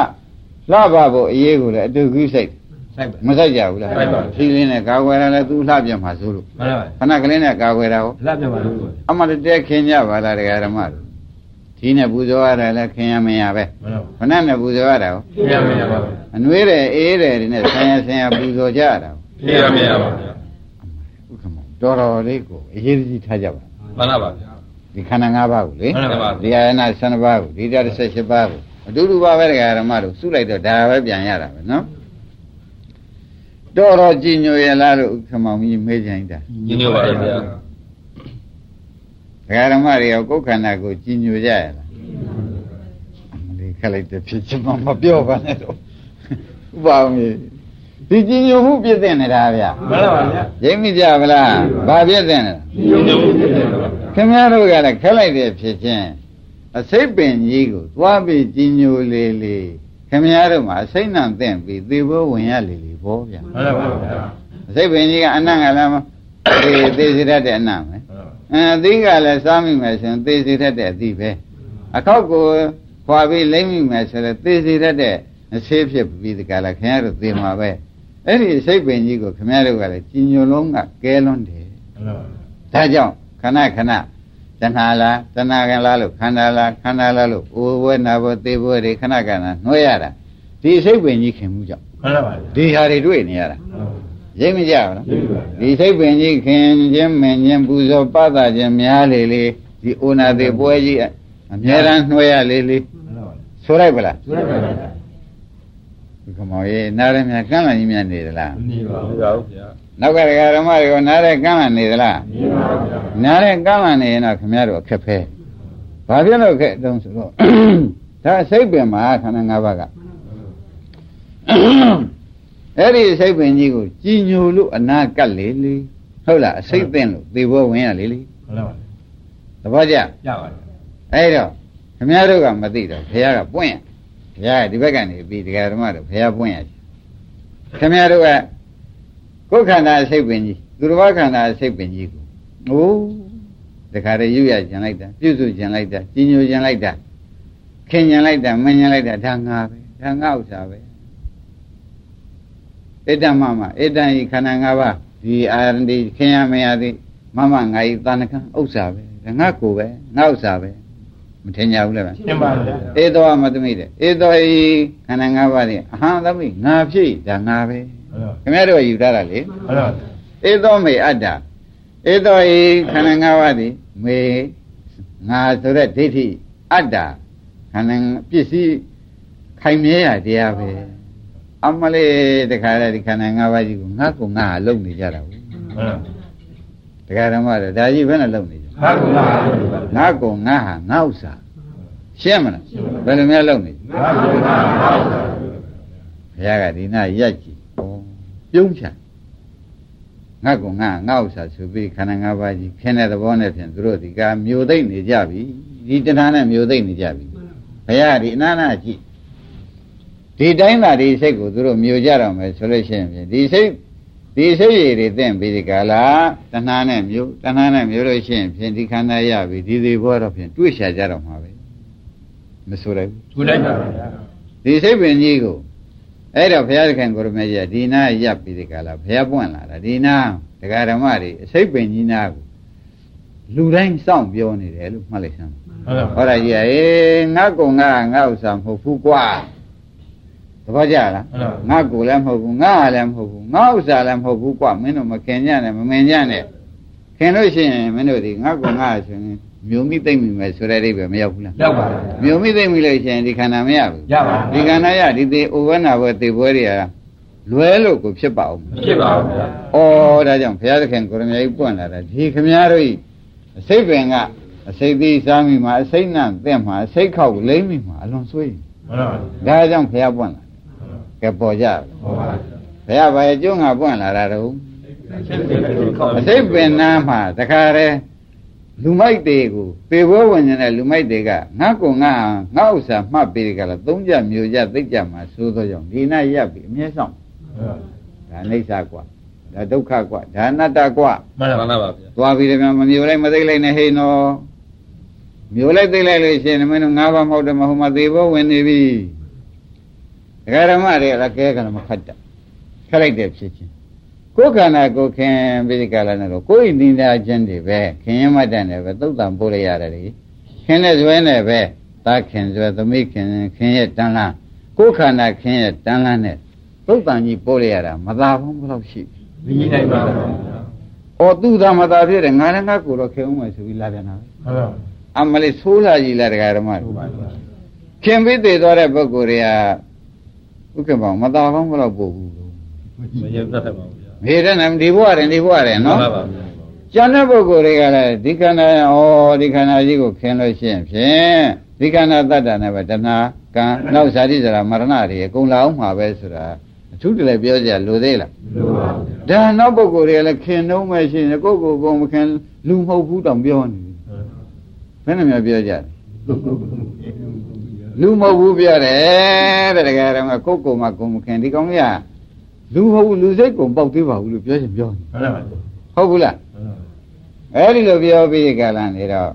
လှပါဖို့အရေးကိုလည်းအတူကူးစိတ် ဆိုင်ပါမဆိုင်ကြဘူးလားဆိုင်ပါဖြီးလင်းနဲ့ကာကွယ်ရလဲသူလှပြန်မှာဆိုလို့မှန်ပါခဏကလေးနဲ့ကာကွယ်တာဟောလက်ပြပါလို့အမှန်တဲခင်ကြပါလားတရားဓမ္မတို့ဒီနဲ့ပူဇော်ရတယ်လဲခင်ရမရပဲမှန်ပါခဏနဲ့ပူဇော်ရတာဟောခင်ဗျားဗျာပါအနှွေးတယ်အေးတယ်ဒီနဲ့ဆင်ရဆင်ရပူဇော်ကြရတာဟောခင်ဗျားဗျာပါဗျာဥက္ကမတော်တော်လေးကိုအရေးကြီးထားကြပါမှန်ပါဗျာဒီခန္ဓာ၅ပါးကိုလေမှန်ပါပါဒီအာရဏ12ပါးကိုဒီတရား18ပါးကိုအတူတူပါပဲတရားဓမ္မတို့စုလိုက်တော့ဒါပဲပြန်ရတာပဲနော် တော်တော်ကြည်ညိုရလားလို့ဥက္ကမောင်ကြီးမေးကြင်တာညီညွတ်ပါဗျာတရားဓမ္မတွေရောကိုယ်ခန္ဓာကိုကြည်ညိုကြရလားအမလေးခက်လိုက်တဲ့ဖြစ်ချင်မှမပြောပါနဲ့တော့ဥပအောင်ကြီးဒီကြည်ညိုမှုပြည့်တဲ့နေတာဗျာမှန်ပါဗျာရိပ်မိကြဗလားဘာပြည့်တဲ့နေတာညီညွတ်ပါဗျာခင်ဗျားတို့ကလည်းခက်လိုက်တဲ့ဖြစ်ချင်းအစိတ်ပင်ကြီးကိုသွားပြီးကြီးညိုလေးလေး ခင်ဗျားတို့မှာအစိတ်နှံသင့်ပြီးသေဘောဝင်ရလေလေဘောဗျာမှန်ပါဗျာအစိတ်ပင်ကြီးကအနံ့ကလည်းမသေသေစီတတ်တဲ့အနံ့ပဲအဲအသီးကလည်းစားမိမယ်ဆိုရင်သေစီတတ်တဲ့အသီးပဲအခောက်ကိုခွာပြီးလိမ့်မိမယ်ဆိုရင်သေစီတတ်တဲ့အဆေးဖြစ်ပြီးဒီကလာခင်ဗျားတို့သေမှာပဲအဲ့ဒီအစိတ်ပင်ကြီးကိုခင်ဗျားတို့ကလည်းကြီးညိုလုံးကကဲလွန်းတယ်ဒါကြောင့်ခဏခဏ တဏှာလားတဏှာကလားလို့ခန္ဓာလားခန္ဓာလားလို့အိုဘွဲနာဘွဲသေဘွဲတွေခဏခဏနှွှဲရတာဒီစိတ်ပင်ကြီးခင်မှုကြောင့်မှန်ပါဗျာဒီဟာတွေတွေ့နေရတာရိပ်မကြဘူးလားဒီစိတ်ပင်ကြီးခင်ခြင်းမင်ခြင်းပူဇော်ပသခြင်းများလေလေဒီအိုနာသေးပွဲကြီးအများရန်နှွှဲရလေလေဆိုလိုက်ပလားကျွတ်ပါဗျာဒီကမောင်ရေနားရမြကန့်လာကြီးများနေသလားနေပါဗျာဗျာ နောက်ကဓမ္မတွေကနားရကန့်လာနေသလားနေပါဗျာနားတဲ့ကမ်းလာနေရင်တော့ခင်ဗျားတို့အခက်ဖဲဘာဖြစ်လို့ခက်တုံးဆိုတော့ဒါစိတ်ပင်မှာခန္ဓာ၅ပါးကအဲ့ဒီစိတ်ပင်ကြီးကိုကြည်ညိုလို့အနာကတ်လေလေဟုတ်လားအစိတ်သင့်လို့သေဘောဝင်ရလေလေမှန်ပါသဘောကျရပါဗျာအဲ့တော့ခင်ဗျားတို့ကမသိတော့ဘုရားကပွင့်ရဘုရားကဒီဘက်ကနေပြီးတရားဓမ္မတို့ဘုရားပွင့်ရခင်ဗျားတို့က ကိုယ်ခန္ဓာစိတ်ပင်ကြီးသူတော်ဘာခန္ဓာစိတ်ပင်ကြီးကိုအိုးတခါတည်းယူရကျင်လိုက်တာပြုစုကျင်လိုက်တာကြီးညိုကျင်လိုက်တာခင်ကျင်လိုက်တာမင်ကျင်လိုက်တာဒါငါပဲဒါငါဥစ္စာပဲဣဒ္ဓမမဣဒ္ဓံဤခန္ဓာ၅ပါးဒီအာရဏဒီခင်ရမရသည်မမငါဤတဏ္ဍကံဥစ္စာပဲဒါငါကိုယ်ပဲငါဥစ္စာပဲမထင်ကြဘူးလေဗျရှင်းပါဗျာဧသောမသမိတဲ့ဧသောဤခန္ဓာ၅ပါးသည်အဟံသမိငါဖြစ်ဒါငါပဲ ခင်ဗျားတို့ကယူထားတာလေမှန်ပါဧသောမေအတ္တဧသောဤခန္ဓာ၅ပါးသည်မေငါဆိုတဲ့ဒိဋ္ဌိအတ္တခန္ဓာပစ္စည်းခိုင်မြဲရတရားပဲအမလေးတခါတည်းဒီခန္ဓာ၅ပါးကြီးကိုငါ့ကိုငါဟာလုံနေကြတာဘူးမှန်ပါတခါဓမ္မတော့ဒါကြီးဘယ်နဲ့လုံနေကြဟာကုလားငါ့ကိုငါဟာငါဥစ္စာရှင်းမလားဘယ်လိုများလုံနေကြဟာကုလားဟာကုလားဘုရားကဒီနာရက်ကြည့်ဩ ပြုံးချငါကငါငါဥစ္စာဆိုပြီးခန္ဓာ၅ပါးကြီးခင်းတဲ့သဘောနဲ့ဖြင့်သူတို့ဒီကမျိုးသိမ့်နေကြပြီဒီတဏှာနဲ့မျိုးသိမ့်နေကြပြီဘုရားကဒီအနာနာကြည့်ဒီတိုင်းသာဒီစိတ်ကိုသူတို့မျိုးကြတော့မယ်ဆိုလို့ရှိရင်ဖြင့်ဒီစိတ်ဒီစိတ်ရည်တွေသင့်ပြီးဒီကလာတဏှာနဲ့မျိုးတဏှာနဲ့မျိုးလို့ရှိရင်ဖြင့်ဒီခန္ဓာရပြီဒီသေးဘောတော့ဖြင့်တွေ့ရှာကြတော့မှာပဲမဆိုလိုက်ဘူးထူလိုက်ပါဗျာဒီစိတ်ပင်ကြီးကို အဲ့တော့ဘုရားသခင်ကိုရမေကြီးကဒီနာရပ်ပြီးဒီကလာဘုရားပွင့်လာတာဒီနာဒကာဓမ္မတွေအစိတ်ပင်ကြီးနာကိုလူတိုင်းစောင့်ပြောနေတယ်လို့မှတ်လိုက်စမ်းဟုတ်ပါဟောရကြီးအေးငါကုံငါငါဥစ္စာမဟုတ်ဘူးကွာသဘောကျလားငါကိုလည်းမဟုတ်ဘူးငါလည်းမဟုတ်ဘူးငါဥစ္စာလည်းမဟုတ်ဘူးကွာမင်းတို့မခင်ကြနဲ့မမင်ကြနဲ့ခင်လို့ရှိရင်မင်းတို့ဒီငါကုံငါဆိုရင် မျိုးမိသိမ့်မိမယ်ဆိုတဲ့အိဗယ်မရောက်ဘူးလားရောက်ပါဗျာမျိုးမိသိမ့်မိလို့ရှိရင်ဒီခန္ဓာမရဘူးရပါဒီခန္ဓာရဒီသေးဥပ္ပနာဘွယ်သေပွဲတွေကလွဲလို့ကိုဖြစ်ပါအောင်မဖြစ်ပါဘူးဗျာ။ဩဒါကြောင့်ဘုရားသခင်ကိုရမကြီးပွင့်လာတာဒီခမည်းတော်ဤအစိတ်ပင်ကအစိတ်သီးစားမိမှာအစိတ်နံတဲ့မှာအစိတ်ခောက်လိမ့်မိမှာအလွန်ဆွေးဟုတ်ပါဘူး။ဒါကြောင့်ဘုရားပွင့်လာကဲပေါ်ကြဟုတ်ပါဘူးဘုရားဘာရဲ့ကျုံးငါပွင့်လာတာတော့ဖြစ်ဖြစ်ဖြစ်ခေါက်အစိတ်ပင်နာမှာတခါတည်း လူမိုက်တွေကိုပေဘွဲဝင်နေတဲ့လူမိုက်တွေကငါကုံငါငါဥစ္စာမှတ်ပြီးကြလားသုံးကြမျိုးကြသိကြမှာသိုးသောကြောင့်ဒီနာရပ်ပြီးအမြဲဆောင်ဒါအိဋ္ဌကွာဒါဒုက္ခကွာဒါအနတ္တကွာမှန်ပါပါဗျာသွားပြီးတော့မမျိုးလိုက်မသိလိုက်နဲ့ဟိနော်မျိုးလိုက်သိလိုက်လို့ရှိရင်မင်းတို့ငါးပါးမဟုတ်တယ်မဟုတ်မသေးဘောဝင်နေပြီဒကာဓမ္မတွေကလည်းကဲကလည်းမခတ်တာခက်လိုက်တယ်ဖြစ်ချင်း ကိုယ်ခန္ဓာကိုယ်ခင်ပိဋကလာနဲ့တော့ကိုယ်ဤနိဒာချင်းတွေပဲခင်ရမတတ်တယ်ပဲသုတ်တံပို့လိုက်ရတယ်လေခင်တဲ့ဇွဲနဲ့ပဲသာခင်ဇွဲသမိခင်ခင်ရဲ့တန်လန်းကိုယ်ခန္ဓာခင်ရဲ့တန်လန်းနဲ့သုတ်တံကြီးပို့လိုက်ရတာမသာဘူးဘယ်လောက်ရှိပြီမြင်နိုင်ပါဗျာ။အော်သူသာမသာဖြစ်တယ်ငါလည်းငါကိုယ်တော့ခင်အောင်မယ်ဆိုပြီးလာပြန်တာပဲဟုတ်ပါ။အမလေးဆိုးလာကြီးလာတရားဓမ္မဘူးတွေပါဗျာ။ခင်ပြီးသေးသွားတဲ့ပုဂ္ဂိုလ်တွေကဥက္ကမောင်မသာကောင်းဘယ်လောက်ပို့ဘူးလို့မရတတ်ပါဘူး ဗျာ။မေတဲ့နမ်ဒီဘဝရင်ဒီဘဝရင်နော်မှန်ပါဗျာ။ကျန်တဲ့ပုဂ္ဂိုလ်တွေကလည်းဒီခန္ဓာဩဒီခန္ဓာကြီးကိုခင်လို့ရှိရင်ဖြင့်ဒီခန္ဓာတတ္တနဲ့ပဲတဏှာကံနောက်ဇာတိဇရာမရဏတွေအကုန်လာအောင်မှာပဲဆိုတာအထူးတလည်းပြောကြလိုသေးလားလို့ပါ။ဒါနောက်ပုဂ္ဂိုလ်တွေကလည်းခင်တော့မှရှိရင်ကိုယ့်ကိုယ်ကိုယ်မခင်လူမဟုတ်ဘူးတောင်ပြောနေတယ်ဘယ်နှမျိုးပြောကြလဲလူမဟုတ်ဘူးပြောတယ်တဲ့တကယ်တော့ကိုယ့်ကိုယ်မှာကိုယ်မခင်ဒီကောင်ကြီးက လူဟုတ်ဘူးလူစိတ်ကိုပေါက်သေးပါဘူးလို့ပြောရင်ပြောနေဟုတ်ပါဘူးဟုတ်ဘူးလားအဲ့ဒီလိုပြောပြီးကြလာနေတော့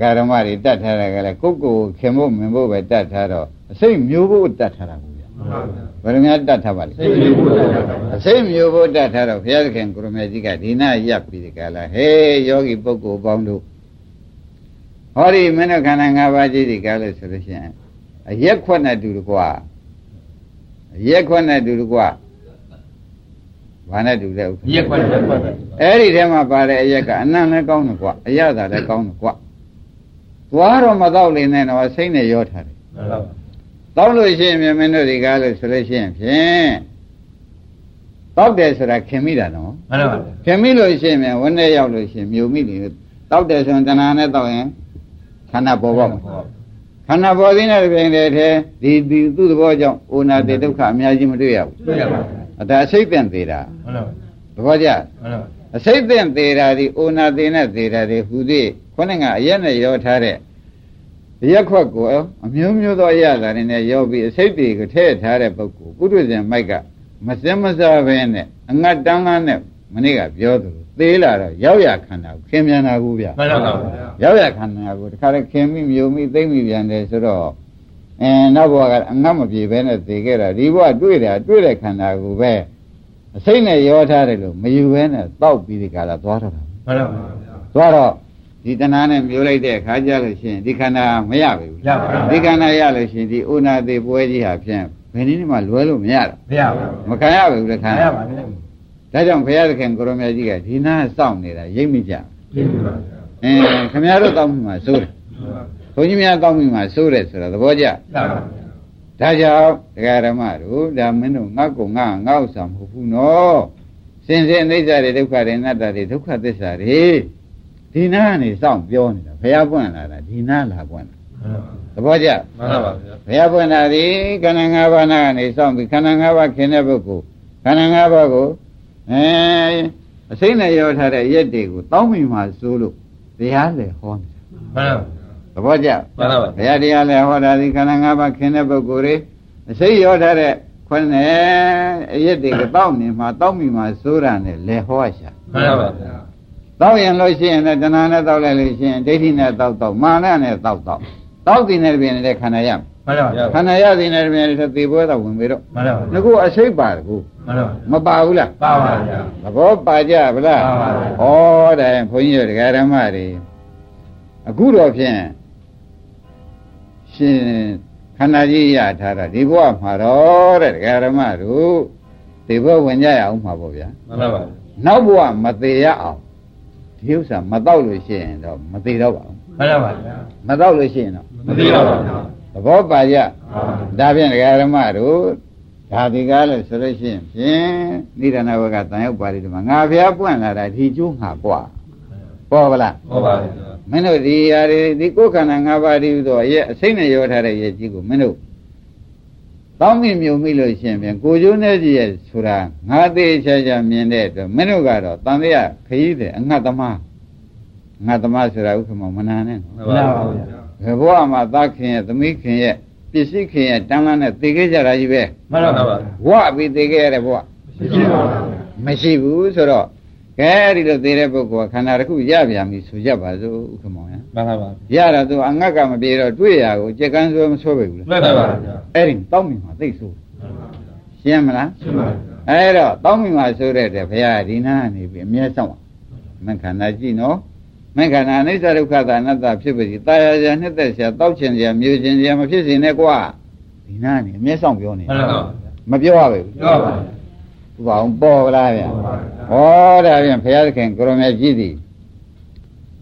ဂရမတွေတတ်ထားတယ်ကလည်းကိုယ့်ကိုယ်ခင်ဖို့မင်ဖို့ပဲတတ်ထားတော့အစိတ်မျိုးဖို့တတ်ထားတာဘူးဗျဘယ်လိုများတတ်ထားပါလဲစိတ်မျိုးကိုအစိတ်မျိုးဖို့တတ်ထားတော့ဘုရားသခင်ကိုရမေကြီးကဒီနာရပ်ပြီးကြလာဟေးယောဂီပုဂ္ဂိုလ်ပေါင်းတို့ဟောဒီမင်းတို့ခန္ဓာ၅ပါးကြီးဒီကားလို့ဆိုလို့ရှိရင်အရက်ခွက်နဲ့တူတကွာအရက်ခွက်နဲ့တူတကွာ ဘာနဲ့တူလဲဥက္ကဋ္ဌရက်ခွက်ရက်ခွက်ပဲအဲ့ဒီထဲမှာပါတဲ့အရက်ကအနံ့လည်းကောင်းတယ်ကွာအရသာလည်းကောင်းတယ်ကွာသွားတော့မတော့လေနဲ့တော့စိတ်နဲ့ရောထားတယ်မှန်ပါပါတောက်လို့ရှိရင်မြန်မင်းတို့ဒီကားလို့ဆိုလို့ရှိရင်ဖြင့်တောက်တယ်ဆိုတာခင်မိတာနော်မှန်ပါပါခင်မိလို့ရှိရင်မြန်ဝန်းထဲရောက်လို့ရှိရင်မြို့မိတယ်တောက်တယ်ဆိုရင်တဏှာနဲ့တောက်ရင်ခန္ဓာပေါ်ပေါက်မှာခန္ဓာပေါ်သေးတဲ့ပြင်တဲ့ထဲဒီဒီသူ့သဘောကြောင့်အိုနာတေဒုက္ခအများကြီးမတွေ့ရဘူးတွေ့ရပါအ ဒါအစိတ်ပင်သေးတာမှန်ပါသဘောကျမှန်ပါအစိတ်ပင်သေးတာဒီအိုနာသေးနဲ့သေးတာတွေဟူသည်ခေါင်းကအရက်နဲ့ရောထားတဲ့အရက်ခွက်ကိုအမျိုးမျိုးသောအရာတွေနဲ့ရောပြီးအစိတ်တွေကိုထည့်ထားတဲ့ပုဂ္ဂိုလ်ပုထုဇဉ်မိုက်ကမစင်မစားပဲနဲ့အငတ်တန်းကန်းနဲ့မနေ့ကပြောသလိုသေးလာတော့ရောက်ရခန္ဓာကိုခင်ပြန်တာကူဗျာမှန်ပါပါရောက်ရခန္ဓာကိုတခါတည်းခင်မိမျိုးမိသိမ့်မိပြန်တယ်ဆိုတော့ အဲနောက်ဘဝကအငတ်မပြေဘဲနဲ့သေခဲ့တာဒီဘဝတွေ့တာတွေ့တဲ့ခန္ဓာကိုပဲအစိတ်နဲ့ရောထားတယ်လို့မယူဘဲနဲ့တောက်ပြီးဒီကလာသွားတော့တာမှန်ပါပါသွားတော့ဒီတဏှာနဲ့မျိုးလိုက်တဲ့အခါကျလို့ရှိရင်ဒီခန္ဓာမရဘူးရပါဘူးဒီခန္ဓာရလို့ရှိရင်ဒီဥနာသေးပွဲကြီးဟာဖြင့်ဘယ်နည်းမှလွဲလို့မရတော့မရပါမခံရဘူးလေခံဘူးမရပါဘူးဒါကြောင့်ဘုရားသခင်ကိုရမကြီးကဒီနာစောင့်နေတာရိပ်မိကြပြည့်ပါအင်းခမရတို့တောက်မှုမှာစိုးတယ် ဘုန်းကြီးများတောက်မှုမှာစိုးတယ်ဆိုတာသဘောကျရပါဒါကြောင့်ဒကာဓမ္မတို့ဒါမင်းတို့ငါ့ကိုငါငါ့ဥစ္စာမဟုတ်ဘူးနော်စင်စင်အိဋ္ဌာတွေဒုက္ခတွေအနတ္တတွေဒုက္ခသစ္စာတွေဒီနာကနေစောင့်ပြောနေတာဘုရားပွင့်လာတာဒီနာလာပွင့်လာသဘောကျမှန်ပါပါဘုရားပွင့်လာသည်ခန္ဓာ၅ပါးနာကနေစောင့်ပြီးခန္ဓာ၅ပါးခင်တဲ့ပုဂ္ဂိုလ်ခန္ဓာ၅ပါးကိုအဲအစိမ့်နဲ့ရောထားတဲ့ရက်တွေကိုတောင်းမိမှစိုးလို့တရားလေဟောနေတာမှန် သဘောကျပါပါဘုရားတရားလည်းဟောတာဒီခန္ဓာ၅ပါးခင်းတဲ့ပုဂ္ဂိုလ်တွေအစိတ်ရောထားတဲ့ခွန်းနဲ့အရက်တွေကတောက်နေမှာတောက်မိမှာစိုးတာနဲ့လေဟောရှာမှန်ပါပါတောက်ရင်လို့ရှိရင်လည်းတဏှာနဲ့တောက်လိုက်လို့ရှိရင်ဒိဋ္ဌိနဲ့တောက်တောက်မာနနဲ့တောက်တောက်တောက်တင်တဲ့ပြင်နဲ့ခန္ဓာရမယ်မှန်ပါဗျာခန္ဓာရတင်တဲ့ပြင်နဲ့သေပွဲတော့ဝင်ပြီတော့မှန်ပါငဗျာကူအစိတ်ပါတကူမှန်ပါမပါဘူးလားပါပါဗျာသဘောပါကြဗလားပါပါဗျာဩဒါရင်ဘုန်းကြီးတို့ဒကာဓမ္မတွေအခုတော့ဖြင့် ရှင်ခန္ဓာကြီးရထားတာဒီဘဝမှာတော့တဲ့ဒကာဓမ္မတို့ဒီဘဝဝင်ကြရအောင်မှာပေါ့ဗျာ မှန်ပါဗျာ နောက်ဘဝမသေးရအောင်ဒီဥစ္စာမတော့လို့ရှိရင်တော့မသေးတော့ပါဘူး မှန်ပါဗျာ မတော့လို့ရှိရင်တော့ မသိတော့ပါဗျာ သဘောပါကြဒါဖြင့်ဒကာဓမ္မတို့ဒါဒီကားလို့ဆိုလို့ရှိရင်ဖြင့်နိဒာနဘကတန်ရောက်ပါလိမ့်ဒီမှာငါဖျားပွင့်လာတာဒီကျိုးငါกว่าပေါ်ပါလား ဟုတ်ပါဗျာ မင်းတို့ဒီຢာတွေဒီကိုယ်ခန္ဓာ၅ပါးဒီဥသောရဲ့အစိမ့်နဲ့ရောထားတဲ့ရဲ့ကြီးကိုမင်းတို့တောင်းမိမြုံမိလို့ရှိရင်ဖြင့်ကိုကျိုးနဲ့ကြီးရဲ့ဆိုတာငါသေးချာချာမြင်တဲ့အတွက်မင်းတို့ကတော့တန်တရားခရီးတယ်အငတ်သမားအငတ်သမားဆိုတာဥက္ကမမနာနဲ့နော်မှန်ပါဗျာဘယ်ဘဝမှာသားခင်ရဲ့သမီးခင်ရဲ့ပစ္စည်းခင်ရဲ့တန်းလန်းနဲ့သိခဲ့ကြတာကြီးပဲမှန်ပါဗျာဝပြီးသိခဲ့ရတဲ့ဘဝရှိပါဗျာမရှိဘူးဆိုတော့ ကဲဒီလိုသေးတဲ့ပုဂ္ဂိုလ်ကခန္ဓာတစ်ခုရပြန်ပြီဆိုကြပါစို့ဥက္ကမောင်ရမှန်ပါဗျာရတာသူအငတ်ကမပြေတော့တွေ့ရကိုကြက်ကန်းဆိုမဆိုးပဲဘူးလားမှန်ပါဗျာအဲ့ဒီတောင်းမိမှာသိဆိုးရှင်းမလားရှင်းပါဗျာအဲ့တော့တောင်းမိမှာဆိုတဲ့တဲ့ဘုရားဒီနာကနေပြီးအမြဲဆောင်ပါမင်္ခန္ဓာကြည့်နော်မင်္ခန္ဓာအနိစ္စဒုက္ခသာအနတ္တဖြစ်ပါစီတာယာရာနှစ်သက်ဆရာတောက်ချင်ဆရာမြူချင်ဆရာမဖြစ်စေနဲ့ကွာဒီနာကနေအမြဲဆောင်ပြောနေမှန်ပါဗျာမပြောရဘူးပြောပါဗျာဥပအောင်ပေါ်လားဗျာ ဟောဒါပြန်ဘုရားသခင်ကိုရမေကြီးသည်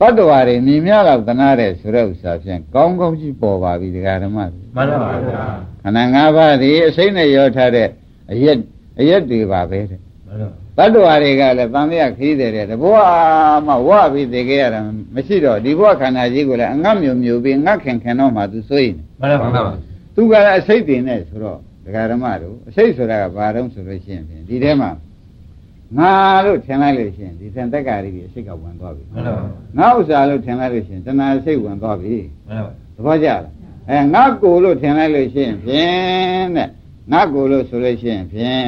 တတ္တဝါတွေမြင်များတော့သနာတဲ့ဆိုတဲ့ဥစ္စာဖြင့်ကောင်းကောင်းကြီးပေါ်ပါပြီဒကာဓမ္မတွေမှန်ပါဗျာခန္ဓာ၅ပါးသည်အစိမ့်နဲ့ရောထားတဲ့အရက်အရက်တွေပါပဲတဲ့မှန်ပါတတ္တဝါတွေကလည်းတန်မြတ်ခရီးတယ်တဲ့တဘောမှဝပြီးသိခဲ့ရတာမရှိတော့ဒီဘဝခန္ဓာကြီးကိုလည်းအငတ်မြုံမြုံပြီးငတ်ခင်ခင်တော့မှသူစိုးရင်မှန်ပါဗျာသူကလည်းအစိတ်တင်နဲ့ဆိုတော့ဒကာဓမ္မတို့အစိတ်ဆိုတာကဘာတုံးဆိုလို့ရှိရင်ဖြင့်ဒီထဲမှာ ငါလို့ထင်လိုက်လို့ရှိရင်ဒီသင်တက်ကာရီကြီးအစိတ်ကဝင်သွားပြီမှန်ပါငါဥစ္စာလို့ထင်လိုက်လို့ရှိရင်တဏှာအစိတ်ဝင်သွားပြီမှန်ပါသဘောကျလားအဲငါကိုလို့ထင်လိုက်လို့ရှိရင်ဖြင့်တဲ့ငါကိုလို့ဆိုလို့ရှိရင်ဖြင့်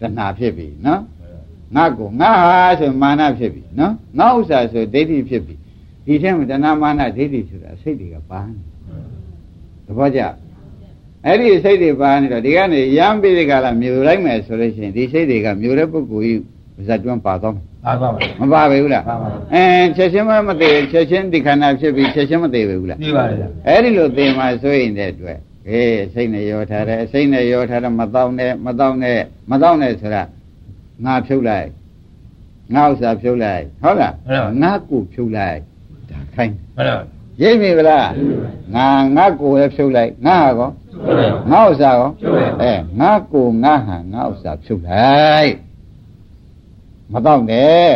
တဏှာဖြစ်ပြီနော်ငါကိုငါဟာဆိုမာနဖြစ်ပြီနော်ငါဥစ္စာဆိုဒိဋ္ဌိဖြစ်ပြီဒီထဲမှာတဏှာမာနဒိဋ္ဌိဆိုတာအစိတ်တွေကပါနေသဘောကျအဲ့ဒီစိတ်တွေပါနေတော့ဒီကနေရမ်းပြီးဒီကလာမြူလိုက်မယ်ဆိုလို့ရှိရင်ဒီစိတ်တွေကမြူတဲ့ပုဂ္ဂိုလ်ကြီး ဇတ်တွန်းပါတော့မယ်ပါပါဗျာမပါပဲဘူးလားပါပါအဲချက်ချင်းမမသေးချက်ချင်းဒီခန္ဓာဖြစ်ပြီးချက်ချင်းမသေးပဲဘူးလားသိပါဗျာအဲ့ဒီလိုသေမှဆိုရင်တဲ့အတွက်အေးစိတ်နဲ့ရောထားတယ်စိတ်နဲ့ရောထားတယ်မတော့နဲ့မတော့နဲ့မတော့နဲ့ဆိုတာငါဖြုတ်လိုက်ငါဥစ္စာဖြုတ်လိုက်ဟုတ်လားငါကိုဖြုတ်လိုက်ဒါခိုင်းမှန်ပါရိပ်ပြီဗလားငါငါကိုလည်းဖြုတ်လိုက်ငါဟာကောငါဥစ္စာကောအဲငါကိုငါဟာငါဥစ္စာဖြုတ်လိုက် မတော့နဲ့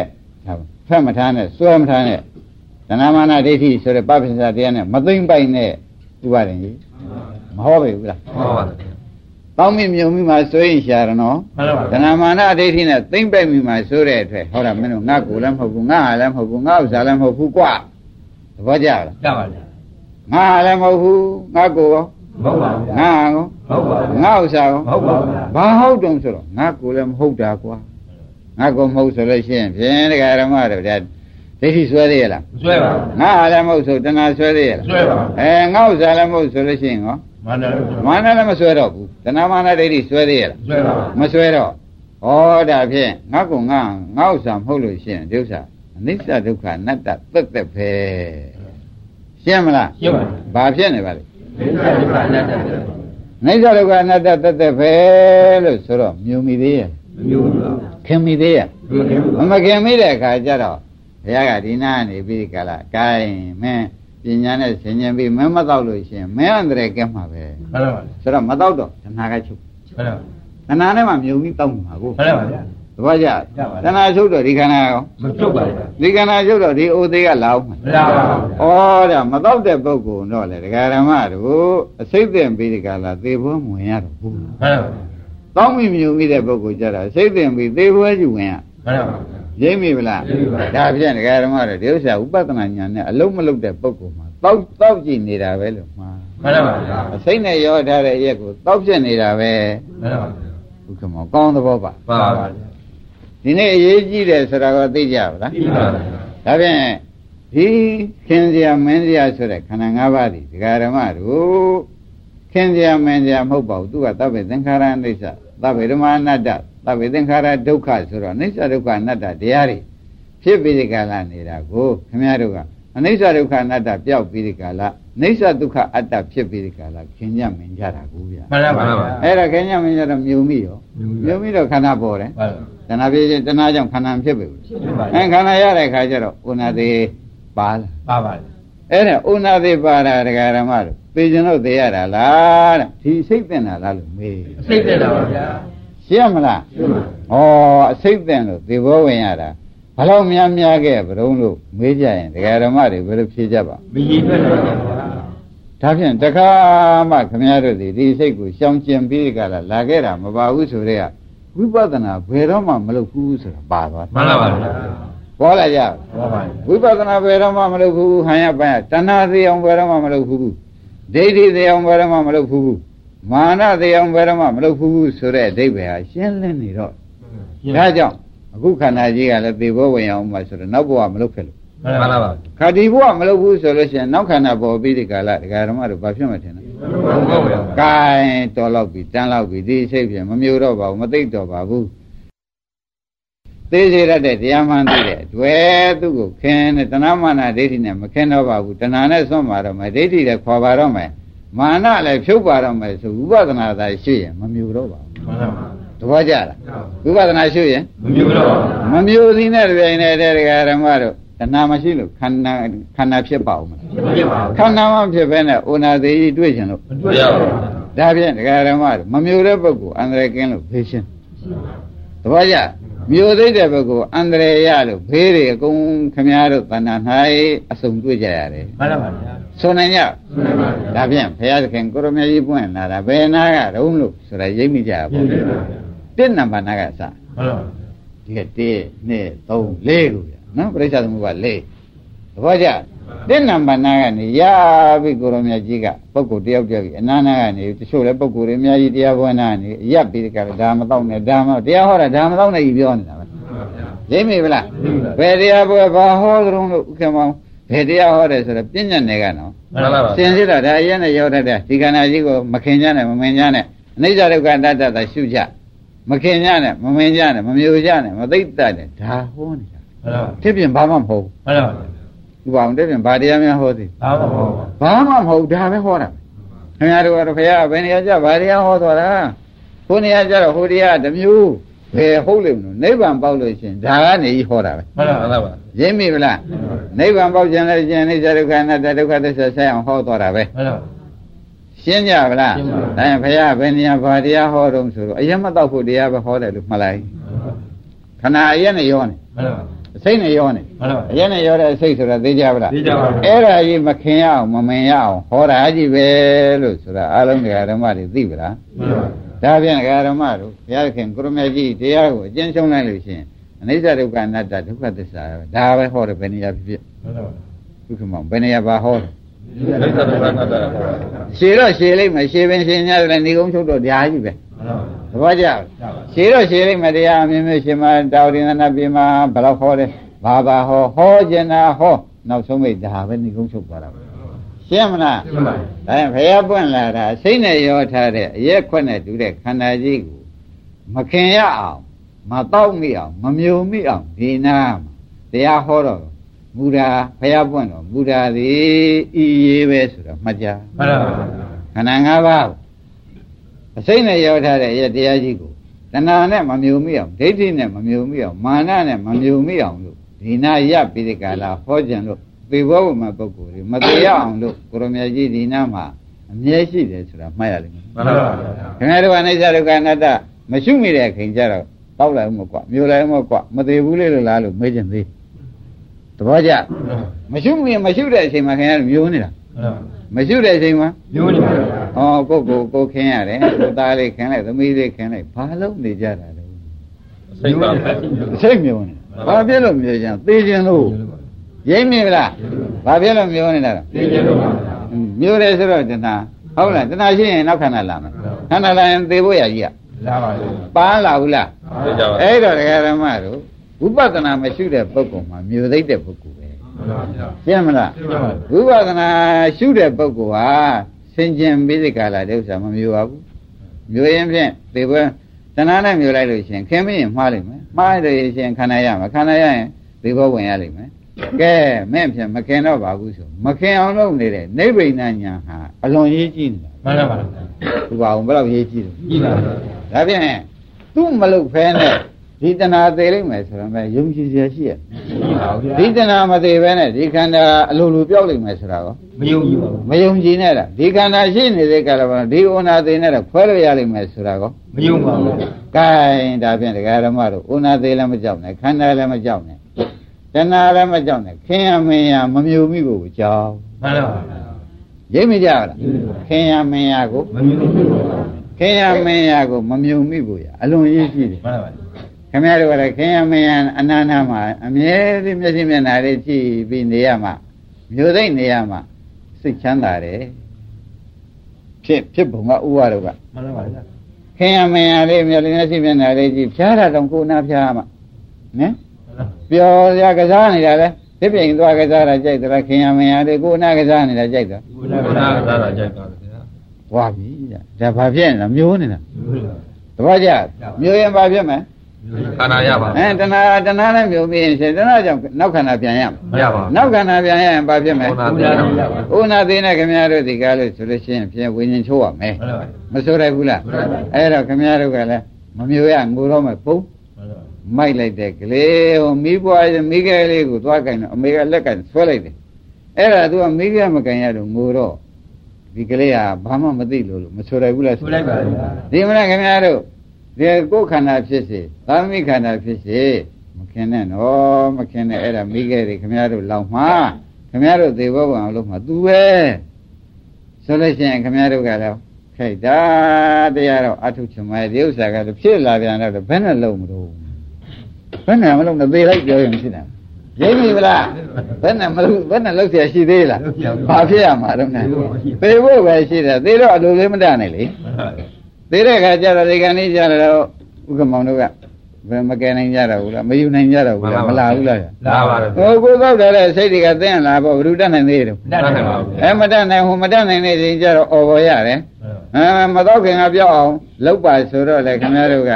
ဒါဖက်မထားနဲ့စွဲမထားနဲ့တဏမာနဒိဋ္ဌိဆိုတဲ့ပပ္ပစ္စတရားနဲ့မသိမ့်ပိုက်နဲ့ဥပါရင်ကြီးမဟောပဲဘူးလားဟုတ်ပါတောင်းမိမြုံမိမှာဆိုရင်ရှာရနော်မှန်ပါတဏမာနဒိဋ္ဌိနဲ့သိမ့်ပိုက်မိမှာဆိုတဲ့အတွက်ဟောတာမင်းတို့ငါကိုလည်းမဟုတ်ဘူးငါဟာလည်းမဟုတ်ဘူးငါဥစ္စာလည်းမဟုတ်ဘူးကွာသဘောကျလားကြပါဗျာငါလည်းမဟုတ်ဘူးငါကိုရောဟုတ်ပါဗျာငါကောဟုတ်ပါဗျာငါဥစ္စာကောဟုတ်ပါဗျာဘာဟုတ်တုံးဆိုတော့ငါကိုလည်းမဟုတ်တာကွာ ငါကိုမဟုတ်ဆိုလို့ရှိရင်ဖြင့်တရားဓမ္မတွေဗျာဒိဋ္ဌိဆွဲသေးရလားမဆွဲပါငါလည်းမဟုတ်ဆိုတဏှာဆွဲသေးရလားဆွဲပါအဲငါဥစ္စာလည်းမဟုတ်ဆိုလို့ရှိရင်ကောမှန်တယ်မာနလည်းမဆွဲတော့ဘူးတဏှာမာနဒိဋ္ဌိဆွဲသေးရလားဆွဲပါမဆွဲတော့ဩဒါဖြင့်ငါကငါငါဥစ္စာမဟုတ်လို့ရှိရင်ဒုက္ခအနိစ္စဒုက္ခအနတ္တသက်သက်ပဲရှင်းမလားရှင်းပါဘာဖြစ်နေပါလဲဘယ်လိုလဲအနတ္တနိစ္စဒုက္ခအနတ္တသက်သက်ပဲလို့ဆိုတော့မြုံမိသေးရဲ့မျိုးပါခင်မိသေးရဲ့ဘယ်လိုလဲမမခင်မိတဲ့အခါကျတော့ဘုရားကဒီနာနေပြီးကြလားဂိုင်းမင်းပညာနဲ့ဆင်ញင်ပြီးမင်းမတော့လို့ရှိရင်မင်းအန္တရာယ်ကဲမှာပဲမှန်ပါဆိုတော့မတော့တော့တဏှာကချုပ်မှန်ပါတဏှာနဲ့မှမြုံပြီးတောက်မှာကိုမှန်ပါဗျာသဘောကျကျပါတဏှာချုပ်တော့ဒီခန္ဓာရောမပြုတ်ပါဗျာဒီကနာကျုပ်တော့ဒီအိုသေးကလာအောင်မယ်မလာပါဗျာဩဒါမတော့တဲ့ပုဂ္ဂိုလ်တော့လေဒကာရမတို့အစိတ်သင်ပြီးဒီကလာသေဘွန်းဝင်ရတော့ဘူးမှန်ပါဗျာ တောင်းမိမြူမိတဲ့ပုဂ္ဂိုလ်ကြတာအစိတ်သင်ပြီးသေဘွန်းကြီးဝင်ရမှန်ပါဗျာရိပ်မိဗလားရိပ်မိပါဒါဖြင့်ဒကာရမတို့ဒီဥစ္စာဥပဒနာညာနဲ့အလုံးမလုံးတဲ့ပုဂ္ဂိုလ်မှာတောက်တောက်ကြည့်နေတာပဲလို့မှာမှန်ပါဗျာအစိတ်နဲ့ရောထားတဲ့ရက်ကိုတောက်ပြက်နေတာပဲမှန်ပါဗျာဘုခမောကောင်းသဘောပါပါပါဗျာဒီနေ့အရေးကြီးတယ်ဆိုတာကိုသိကြပါလားဒီပါဗျာဒါဖြင့်ဒီခင်စရာမင်းစရာဆိုတဲ့ခန္ဓာ၅ပါးဒီဒကာဓမ္မတို့ ခင်စရာမင်းစရာမဟုတ်ပါဘူးသူကသဗ္ဗေသင်္ခါရအိဋ္ဌသဗ္ဗေဓမ္မအနတ္တသဗ္ဗေသင်္ခါရဒုက္ခဆိုတော့အိဋ္ဌဒုက္ခအနတ္တတရားတွေဖြစ်ပြီးဒီကလာနေတာကိုခင်ဗျားတို့ကအနိစ္စဒုက္ခအနတ္တပျောက်ပြီးဒီကလာအိဋ္ဌဒုက္ခအတ္တဖြစ်ပြီးဒီကလာခင်ကြမင်းကြတာကိုဗျာမှန်ပါပါအဲ့ဒါခင်ကြမင်းကြတော့မြုံမိရောမြုံမိတော့ခန္ဓာပေါ်တယ်ဟုတ်တဏှာဖြစ်ခြင်းတဏှာကြောင့်ခန္ဓာဖြစ်ပြီဖြစ်ပါအဲခန္ဓာရတဲ့ခါကျတော့ဥနာသေးပါလာပါပါ အဲ့ဒါဥနာသေးပါတာဒကာရမတို့သိကျင်လို့သိရတာလားတဲ့ဒီစိတ်တင်တာလားလို့မေးစိတ်တက်တာပါဗျာရှင်းမလားဩအစိတ်တင်လို့သေဘောဝင်ရတာဘလောက်များများခဲ့ဘရုံးလို့မေးကြရင်ဒကာရမတွေဘယ်လိုဖြေကြပါမကြီးထွက်တယ်ဗျာဒါဖြင့်တခါမှခမည်းတော်တွေဒီစိတ်ကိုရှောင်ကျင်ပြီးကြလားလာခဲ့တာမပါဘူးဆိုတဲ့ကဝိပဿနာဘယ်တော့မှမလုပ်ဘူးဆိုတာပါသွားတယ်မှန်ပါပါဗျာ ပေါ်လာကြပါပါဝိပဿနာဘယ်တော့မှမလုပ်ဘူးဟန်ရပန်းရတဏှာသေးအောင်ဘယ်တော့မှမလုပ်ဘူးဒိဋ္ဌိသေးအောင်ဘယ်တော့မှမလုပ်ဘူးမာနသေးအောင်ဘယ်တော့မှမလုပ်ဘူးဆိုတဲ့အဓိပ္ပာယ်ဟာရှင်းလင်းနေတော့ဒါကြောင့်အခုခန္ဓာကြီးကလည်းသေဘောဝင်အောင်မှဆိုတော့နောက်ဘဝမလုပ်ခဲ့လို့မှန်ပါပါခါဒီဘဝမလုပ်ဘူးဆိုလို့ရှိရင်နောက်ခန္ဓာပေါ်ပြီးဒီကာလဒကာဓမ္မတို့ဘာဖြစ်မှထင်လဲဟုတ်ပါဗျာကဲတော်တော့ပြီတန်းတော့ပြီဒီစိတ်ဖြင့်မမျိုးတော့ပါဘူးမသိတော့ပါဘူး သေးစေရတဲ့တရားမှန်သိတဲ့တွေ့သူ့ကိုခင်တဲ့တဏမာနဒိဋ္ဌိနဲ့မခင်တော့ပါဘူးတဏနဲ့ဆွန့်ပါတော့မယ်ဒိဋ္ဌိလည်းခေါ်ပါတော့မယ်မာနလည်းဖြုတ်ပါတော့မယ်ဆိုဝိပဿနာသာရှိရင်မမျိုးတော့ပါဘူးမှန်ပါပါတပည့်ကြလားဝိပဿနာရှိရင်မမျိုးတော့မမျိုးသေးတဲ့ပြိုင်နေတဲ့တရားဓမ္မတို့တဏမရှိလို့ခန္ဓာခန္ဓာဖြစ်ပါဦးမလားဖြစ်ပါခန္ဓာမှဖြစ်ပဲနဲ့ဩနာသေးကြီးတွေ့ချင်လို့မတွေ့ရပါဘူးဒါဖြင့်တရားဓမ္မတို့မမျိုးတဲ့ပုဂ္ဂိုလ်အန္တရာယ်ကင်းလို့ဖေးရှင်းတပည့်ကြ မျိုးသိတဲ့ပုဂ္ဂိုလ်အန္တရာယ်ရလို့ဖေးတွေအကုန်ခမည်းတော်တဏ္ဍာ၌အစုံတွေ့ကြရတယ်မှန်ပါပါဗျာဆိုနိုင်ကြမှန်ပါပါဒါဖြင့်ဘုရားသခင်ကိုရမကြီးပွင့်လာတာဘယ်နာကတုံးလို့ဆိုတာရိပ်မိကြပါဖြစ်ဘူးပါဗျာတစ်နံပါတ်နာကစမှန်ပါဒီက1 2 3 4ခုပြနော်ပြိဿသမုပ္ပါ4သဘောကျ တစ်နံပါတ်နာကနေရပြီကိုရမကြီးကပုဂ္ဂိုလ်တယောက်တယောက်ကြီးအနာနာကနေတချို့လည်းပုဂ္ဂိုလ်တွေအများကြီးတရားပွဲနာနေရပ်ပြီးကြတယ်ဒါမတော့နဲ့ဒါမတရားဟောတာဒါမတော့နဲ့ကြီးပြောနေတာပဲရိပ်မိဗလားဘယ်တရားပွဲဘာဟောကြုံလို့ဥက္ကမောင်ဘယ်တရားဟောတယ်ဆိုတော့ပြဉ္ညာနယ်ကနော်မှန်ပါပါစင်စစ်တော့ဒါအရင်နဲ့ရောက်တတ်တဲ့ဒီခန္ဓာကြီးကိုမခင်ကြနဲ့မမင်ကြနဲ့အနိစ္စဒုက္ခအတ္တတသာရှုကြမခင်ကြနဲ့မမင်ကြနဲ့မမျိုးကြနဲ့မသိတတ်နဲ့ဒါဟောနေတာမှန်ပါဖြစ်ပြင်ဘာမှမဟုတ်မှန်ပါပါ ဘူးဒီပါအောင်တဲ့ပြင်ဘာတရားများဟောသေးဘာမှမဟုတ်ပါဘာမှမဟုတ်ဒါပဲဟောတာခင်ဗျားတို့ကတော့ခရဘယ်နေရာကြဘာတရားဟောသွားတာဟိုနေရာကြတော့ဟိုတရားတစ်မျိုးဘယ်ဟုတ်လိမ့်မလို့နိဗ္ဗာန်ပေါက်လို့ရှရင်ဒါကနေကြီးဟောတာပဲမှန်ပါပါရင်းမိဗလားနိဗ္ဗာန်ပေါက်ခြင်းလည်းခြင်းအိစ္ဆဒုက္ခအနတ္တဒုက္ခသစ္စာဆက်အောင်ဟောသွားတာပဲမှန်ပါရှင်းကြဗလားရှင်းပါပြီဒါရင်ဘုရားဘယ်နေရာဘာတရားဟောတော့ဆိုတော့အရင်မတော့ဖို့တရားပဲဟောတယ်လို့မှတ်လိုက်ခဏအရင်နဲ့ရောနေမှန်ပါအ စိတ်နဲ့ရောနေမှန်ပါအရင်နဲ့ရောတဲ့အစိတ်ဆိုတာသိကြဗလားသိကြပါဘူးအဲ့ဒါကြီးမခင်ရအောင်မမင်ရအောင်ဟောတာကြီးပဲလို့ဆိုတာအလုံးတရားဓမ္မတွေသိဗလားမှန်ပါဒါပြန်တရားဓမ္မတို့ဘုရားခင်ကိုရမေကြီးတရားကိုအကျဉ်းဆုံးလိုက်လို့ရှိရင်အနိစ္စဒုက္ခအနတ္တဒုက္ခသစ္စာပဲဒါပဲဟောတယ်ဘယ်နေရာဖြစ်ဖြစ်မှန်ပါဒုက္ခမောင်ဘယ်နေရာဘာဟောတယ်ဒိဋ္ဌိသဘောနာတာရှည်တော့ရှည်လိုက်မယ်ရှည်ပင်ရှည်ညတယ်လည်းနေကုန်းချုပ်တော့ဓာကြီးပဲမှန်ပါ သဘောကျလားရှည်တော့ရှည်လိုက်မယ်တရားအမြင်မျိုးရှင်မတာဝတိသနာပြေမှာဘယ်တော့ဟောတယ်ဘာဘာဟောဟောကျင်တာဟောနောက်ဆုံးမိတ်ဒါပဲနေကုန်းချုပ်သွားတာပဲရှင်းမလားမှန်ပါဒါရင်ဘုရားပွင့်လာတာစိတ်နဲ့ရောထားတဲ့အရက်ခွက်နဲ့တူတဲ့ခန္ဓာကြီးကိုမခင်ရအောင်မတော့မိအောင်မမြုံမိအောင်ဒီနာမှာတရားဟောတော့မူတာဘုရားပွင့်တော့မူတာသည်ဤရေးပဲဆိုတော့မှတ်ကြမှန်ပါခန္ဓာ၅ပါး အစိမ့်နဲ့ရောက်ထားတဲ့အရက်တရားကြီးကိုတဏှာနဲ့မမြုံမိအောင်ဒိဋ္ဌိနဲ့မမြုံမိအောင်မာနနဲ့မမြုံမိအောင်လို့ဒီနာရပ်ပြီးဒီကလာဟောကြံလို့သေဘောဝမပုဂ္ဂိုလ်တွေမသေးရအောင်လို့ကိုရမကြီးဒီနာမှာအမြဲရှိတယ်ဆိုတာမှတ်ရလိမ့်မယ်မှန်ပါခင်ဗျားတို့ကအိဋ္ဌဒုက္ခအနတ္တမရှိမိတဲ့ခင်ကြတော့တောက်လိုက်ဦးမကွာမျိုးလိုက်ဦးမကွာမသေးဘူးလေလို့လားလို့မေးချင်သေးတဘောကြမရှိမိမရှိတဲ့အချိန်မှာခင်ဗျားတို့မျိုးနေတာမ ရှိတဲ့အချိန်မှာမျိုးနေပါဩကိုကိုကိုခင်းရတယ်ကိုသားလေးခင်းလိုက်သမီးလေးခင်းလိုက်ဘာလို့နေကြတာလဲစိတ်ပါပဲစိတ်မြုံနေဘာဖြစ်လို့မြုံကြသေခြင်းလို့ရိမ့်မိလားဘာဖြစ်လို့မြုံနေတာလဲသိကြလို့ပါဟွန်းမြုံတယ်ဆိုတော့တဏှာဟုတ်လားတဏှာရှိရင်နောက်ခန္ဓာလာမယ်ခန္ဓာလာရင်သေဖို့ရကြီးကလာပါလေပန်းလာဘူးလားသိကြပါအဲ့တော့ဒကာရမတို့ဝိပဿနာမရှိတဲ့ပုဂ္ဂိုလ်မှာမြုံသိတဲ့ပုဂ္ဂိုလ်ပဲမ ရှင်းမလားဝိပဿနာရှုတဲ့ပုဂ္ဂိုလ်ဟာစင်ကြင်ပြီးဒီကလာတဲ့ဥစ္စာမမျိုးပါဘူးမျိုးရင်ဖြင့်ဒီဘက်တဏှာနဲ့မျိုးလိုက်လို့ရှိရင်ခင်မင်းမှားလိမ့်မယ်မှားရလို့ရှိရင်ခန္ဓာရမှာခန္ဓာရရင်ဒီဘောဝင်ရလိမ့်မယ်ကဲမဲ့ဖြင့်မခင်တော့ပါဘူးဆိုမခင်အောင်လုပ်နေတဲ့နိဗ္ဗိဏညာဟာအလွန်ရေးကြည့်နေတာမှန်ပါပါဒီပါအောင်ဘယ်လောက်ရေးကြည့်လဲကြည့်ပါဒါဖြင့်သူ့မလုပ်ဖဲနဲ့ ဒီတဏှာသေးလိမ့်မယ်ဆိုတော့မဲ့ယုံကြည်စရာရှိရပါဗျာဒီတဏှာမသေးဘဲနဲ့ဒီခန္ဓာအလိုလိုပြောက်လိမ့်မယ်ဆိုတာကောမယုံကြည်ပါဘူးမယုံကြည်နဲ့လားဒီခန္ဓာရှိနေတဲ့ကာလမှာဒီဩနာသေးနဲ့တော့ခွဲလို့ရလိမ့်မယ်ဆိုတာကောမယုံပါဘူးကဲဒါဖြင့်ဒကာရမတို့ဩနာသေးလည်းမကြောက်နဲ့ခန္ဓာလည်းမကြောက်နဲ့တဏှာလည်းမကြောက်နဲ့ခင်ရမင်းရမမြုံမိကိုကြောက်မှန်ပါပါရိပ်မကြဘူးလားခင်ရမင်းရကိုမယုံကြည်ပါဘူးခင်ရမင်းရကိုမမြုံမိကိုရအလွန်ရေးကြည့်တယ်မှန်ပါပါ ခင်ဗျားတို့ကလည်းခင်ရမင်းရအနန္တမှာအမြဲတမ်းမျက်စိမျက်နှာလေးကြည့်ပြီးနေရမှာမြို့သိမ့်နေရမှာစိတ်ချမ်းသာတယ်ဖြစ်ဖြစ်ပုံကဥဝါတို့ကမှန်ပါပါဗျာခင်ရမင်းရလေးမျက်စိမျက်စိမျက်နှာလေးကြည့်ဖြားတာတော့ကိုယ်နာဖြားမှာနော်ပျော်ရကစားနေတာလေဒီပြင်သွားကစားတာကြိုက်သလားခင်ရမင်းရလေးကိုယ်နာကစားနေတာကြိုက်တာဘုရားကသာသာကြိုက်ပါဗျာဝါပြီဒါဘာဖြစ်နေလဲမျိုးနေတာတပည့်ကြမျိုးရင်ဘာဖြစ်မလဲ ခန္ဓာရပါအဲတဏှာတဏှာနဲ့မျိုးပြီးရင်ရှင်တဏှာကြောင့်နောက်ခန္ဓာပြန်ရမှာမရပါဘူးနောက်ခန္ဓာပြန်ရရင်ဘာဖြစ်မလဲဘုရားတရားပါဗျာဥနာသေးနဲ့ခင်ဗျားတို့ဒီကားလို့ဆိုလို့ရှိရင်ဖြင့်ဝိညာဉ်ချိုးရမယ်မှန်ပါပါမဆိုရဘူးလားအဲ့တော့ခင်ဗျားတို့ကလည်းမမျိုးရငိုတော့မယ်ပုံမိုက်လိုက်တဲ့ကလေးဟိုမိဘွားမိခဲလေးကိုသွားကင်တော့အမေကလက်ကင်ဆွဲလိုက်တယ်အဲ့ဒါသူကမိခဲမကင်ရတော့ငိုတော့ဒီကလေးကဘာမှမသိလို့လို့မဆိုရဘူးလားဆိုလိုက်ပါဗျာဒီမလားခင်ဗျားတို့ ဒီကိုယ်ခန္ဓာဖြစ်စေသာမိခန္ဓာဖြစ်စေမခင်နဲ့နော်မခင်နဲ့အဲ့ဒါမိခဲ့တယ်ခင်ဗျားတို့လောင်မှာခင်ဗျားတို့သေဘောကံအောင်လို့မှာသူပဲဆိုလို့ရှိရင်ခင်ဗျားတို့ကလည်းခိုက်တာတရားတော့အထုချင်မယ်ဒီဥစ္စာကတော့ဖြစ်လာပြန်တော့ဘယ်နဲ့လုံးမလို့ဘယ်နဲ့မလုံးနဲ့သေလိုက်ပြောရင်ဖြစ်တယ်ရိပ်ပြီဗလားဘယ်နဲ့မလုံးဘယ်နဲ့လုံးเสียရှိသေးလားဘာဖြစ်ရမှာတော့နဲ့သေဖို့ပဲရှိတယ်သေတော့အလိုလေးမတတ်နိုင်လေ သေးတဲ့ခါကျတော့ဒီကနေ့ကျတော့ဥက္ကမောင်တို့ကဘယ်မကယ်နိုင်ကြတော့ဘူးလားမယူနိုင်ကြတော့ဘူးလားမလာဘူးလားလာပါတော့ဟိုကိုသောက်တယ်တဲ့စိတ်တွေကသိရင်လာပေါ့ဘယ်သူတတ်နိုင်သေးတယ်တတ်နိုင်ပါဘူးအဲမတတ်နိုင်ဟိုမတတ်နိုင်တဲ့ချိန်ကျတော့အော်ပေါ်ရတယ်အဲမတော့ခင်ကပြောက်အောင်လောက်ပါဆိုတော့လေခင်ဗျားတို့က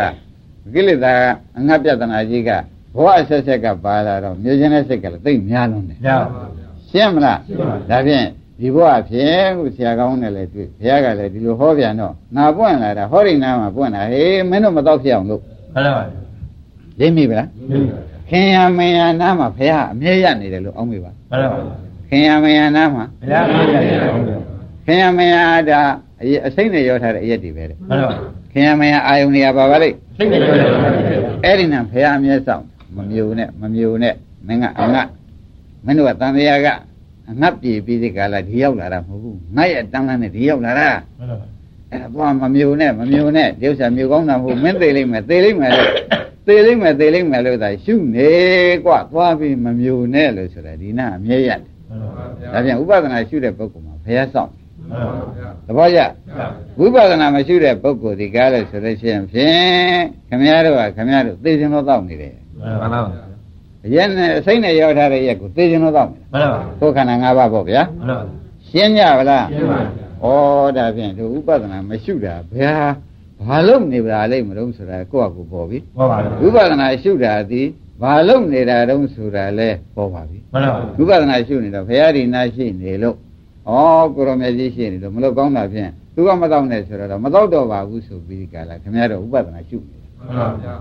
ကိလေသာအငတ်ပြဒနာကြီးကဘဝဆက်ဆက်ကပါလာတော့မြင်ခြင်းတဲ့စိတ်ကလည်းသိမ့်များလုံးတယ်ရပါရှင်းမလားဒါဖြင့် ဒီဘဝဖြင့်ခုဆရာကောင်းနဲ့လည်းတွေ့ဘုရားကလည်းဒီလိုဟောပြန်တော့ငါပွင့်လာတာဟောရိနာမှာပွင့်လာဟေးမင်းတို့မတော့ဖြစ်အောင်လို့မှန်ပါပါသိမိဗလားခင်ယမင်ယနာမှာဘုရားအမြဲရနေတယ်လို့အောင်းမိပါမှန်ပါပါခင်ယမင်ယနာမှာဘုရားမှန်ပါပါခင်ယမင်ယဒါအရေးအစိမ့်နဲ့ရောထားတဲ့အရက်တွေပဲတဲ့မှန်ပါပါခင်ယမင်ယအာယုန်တွေကပါပါလိမ့်စိတ်နဲ့ပြောတယ်အဲ့ဒီနဲ့ဘုရားအမြဲဆောင်မမျိုးနဲ့မမျိုးနဲ့မင်းကအငတ်မင်းတို့ကတန်တရားက အငတ်ပြေပြီးဒီကလာဒီရောက်လာတာမဟုတ်ဘူးငါ့ရဲ့တန်းလန်းနဲ့ဒီရောက်လာတာ မှန်ပါပါ အဲ့ဒါသွားမမျိုးနဲ့မမျိုးနဲ့ဒီဥစ္စာမျိုးကောင်းတာမဟုတ်မင်းသေးလိမ့်မယ်သေးလိမ့်မယ်လို့သေးလိမ့်မယ်သေးလိမ့်မယ်လို့သာရှုနေกว่าသွားပြီးမမျိုးနဲ့လို့ဆိုတာဒီနာအမြဲရတယ် မှန်ပါပါ ဒါပြန်ဥပဒနာရှုတဲ့ပုဂ္ဂိုလ်မှာဘုရားဆောင် မှန်ပါပါ သဘောကျဝိပဿနာမရှုတဲ့ပုဂ္ဂိုလ်ဒီကားလို့ဆိုလို့ရှိရင်ဖြင့်ခမည်းတော်ကခမည်းတော်သိခြင်းတော့တောက်နေတယ် မှန်ပါပါ အ ရက်နဲ့အစိမ့်နဲ့ရောက်ထားတဲ့ရက်ကိုသိခြင်းတော့တောက်နေတယ်မှန်ပါပါကိုယ်ခန္ဓာ၅ပါးပေါ့ဗျာမှန်ပါပါရှင်းကြပါလားရှင်းပါဩဒါဖြင့်ဒီဥပဒနာမရှုတာဘယ်ဟာဘာလို့နေပါလိမ့်မလို့ဆိုတာကိုယ့်အကူပေါ်ပြီပါပါဝိပဿနာရှုတာသည်ဘာလို့နေတာတုံးဆိုတာလဲပေါ်ပါပြီမှန်ပါပါဝိပဿနာရှုနေတော့ဘုရားဒီနာရှိနေလို့ဩကိုရောမြတ်ကြီးရှိနေလို့မလို့ကောင်းတာဖြင့်သူကမတော့နဲ့ဆိုတော့မတော့တော့ပါဘူးဆိုပြီးဒီကလာခင်ဗျားတို့ဥပဒနာရှုနေတယ်မှန်ပါပါ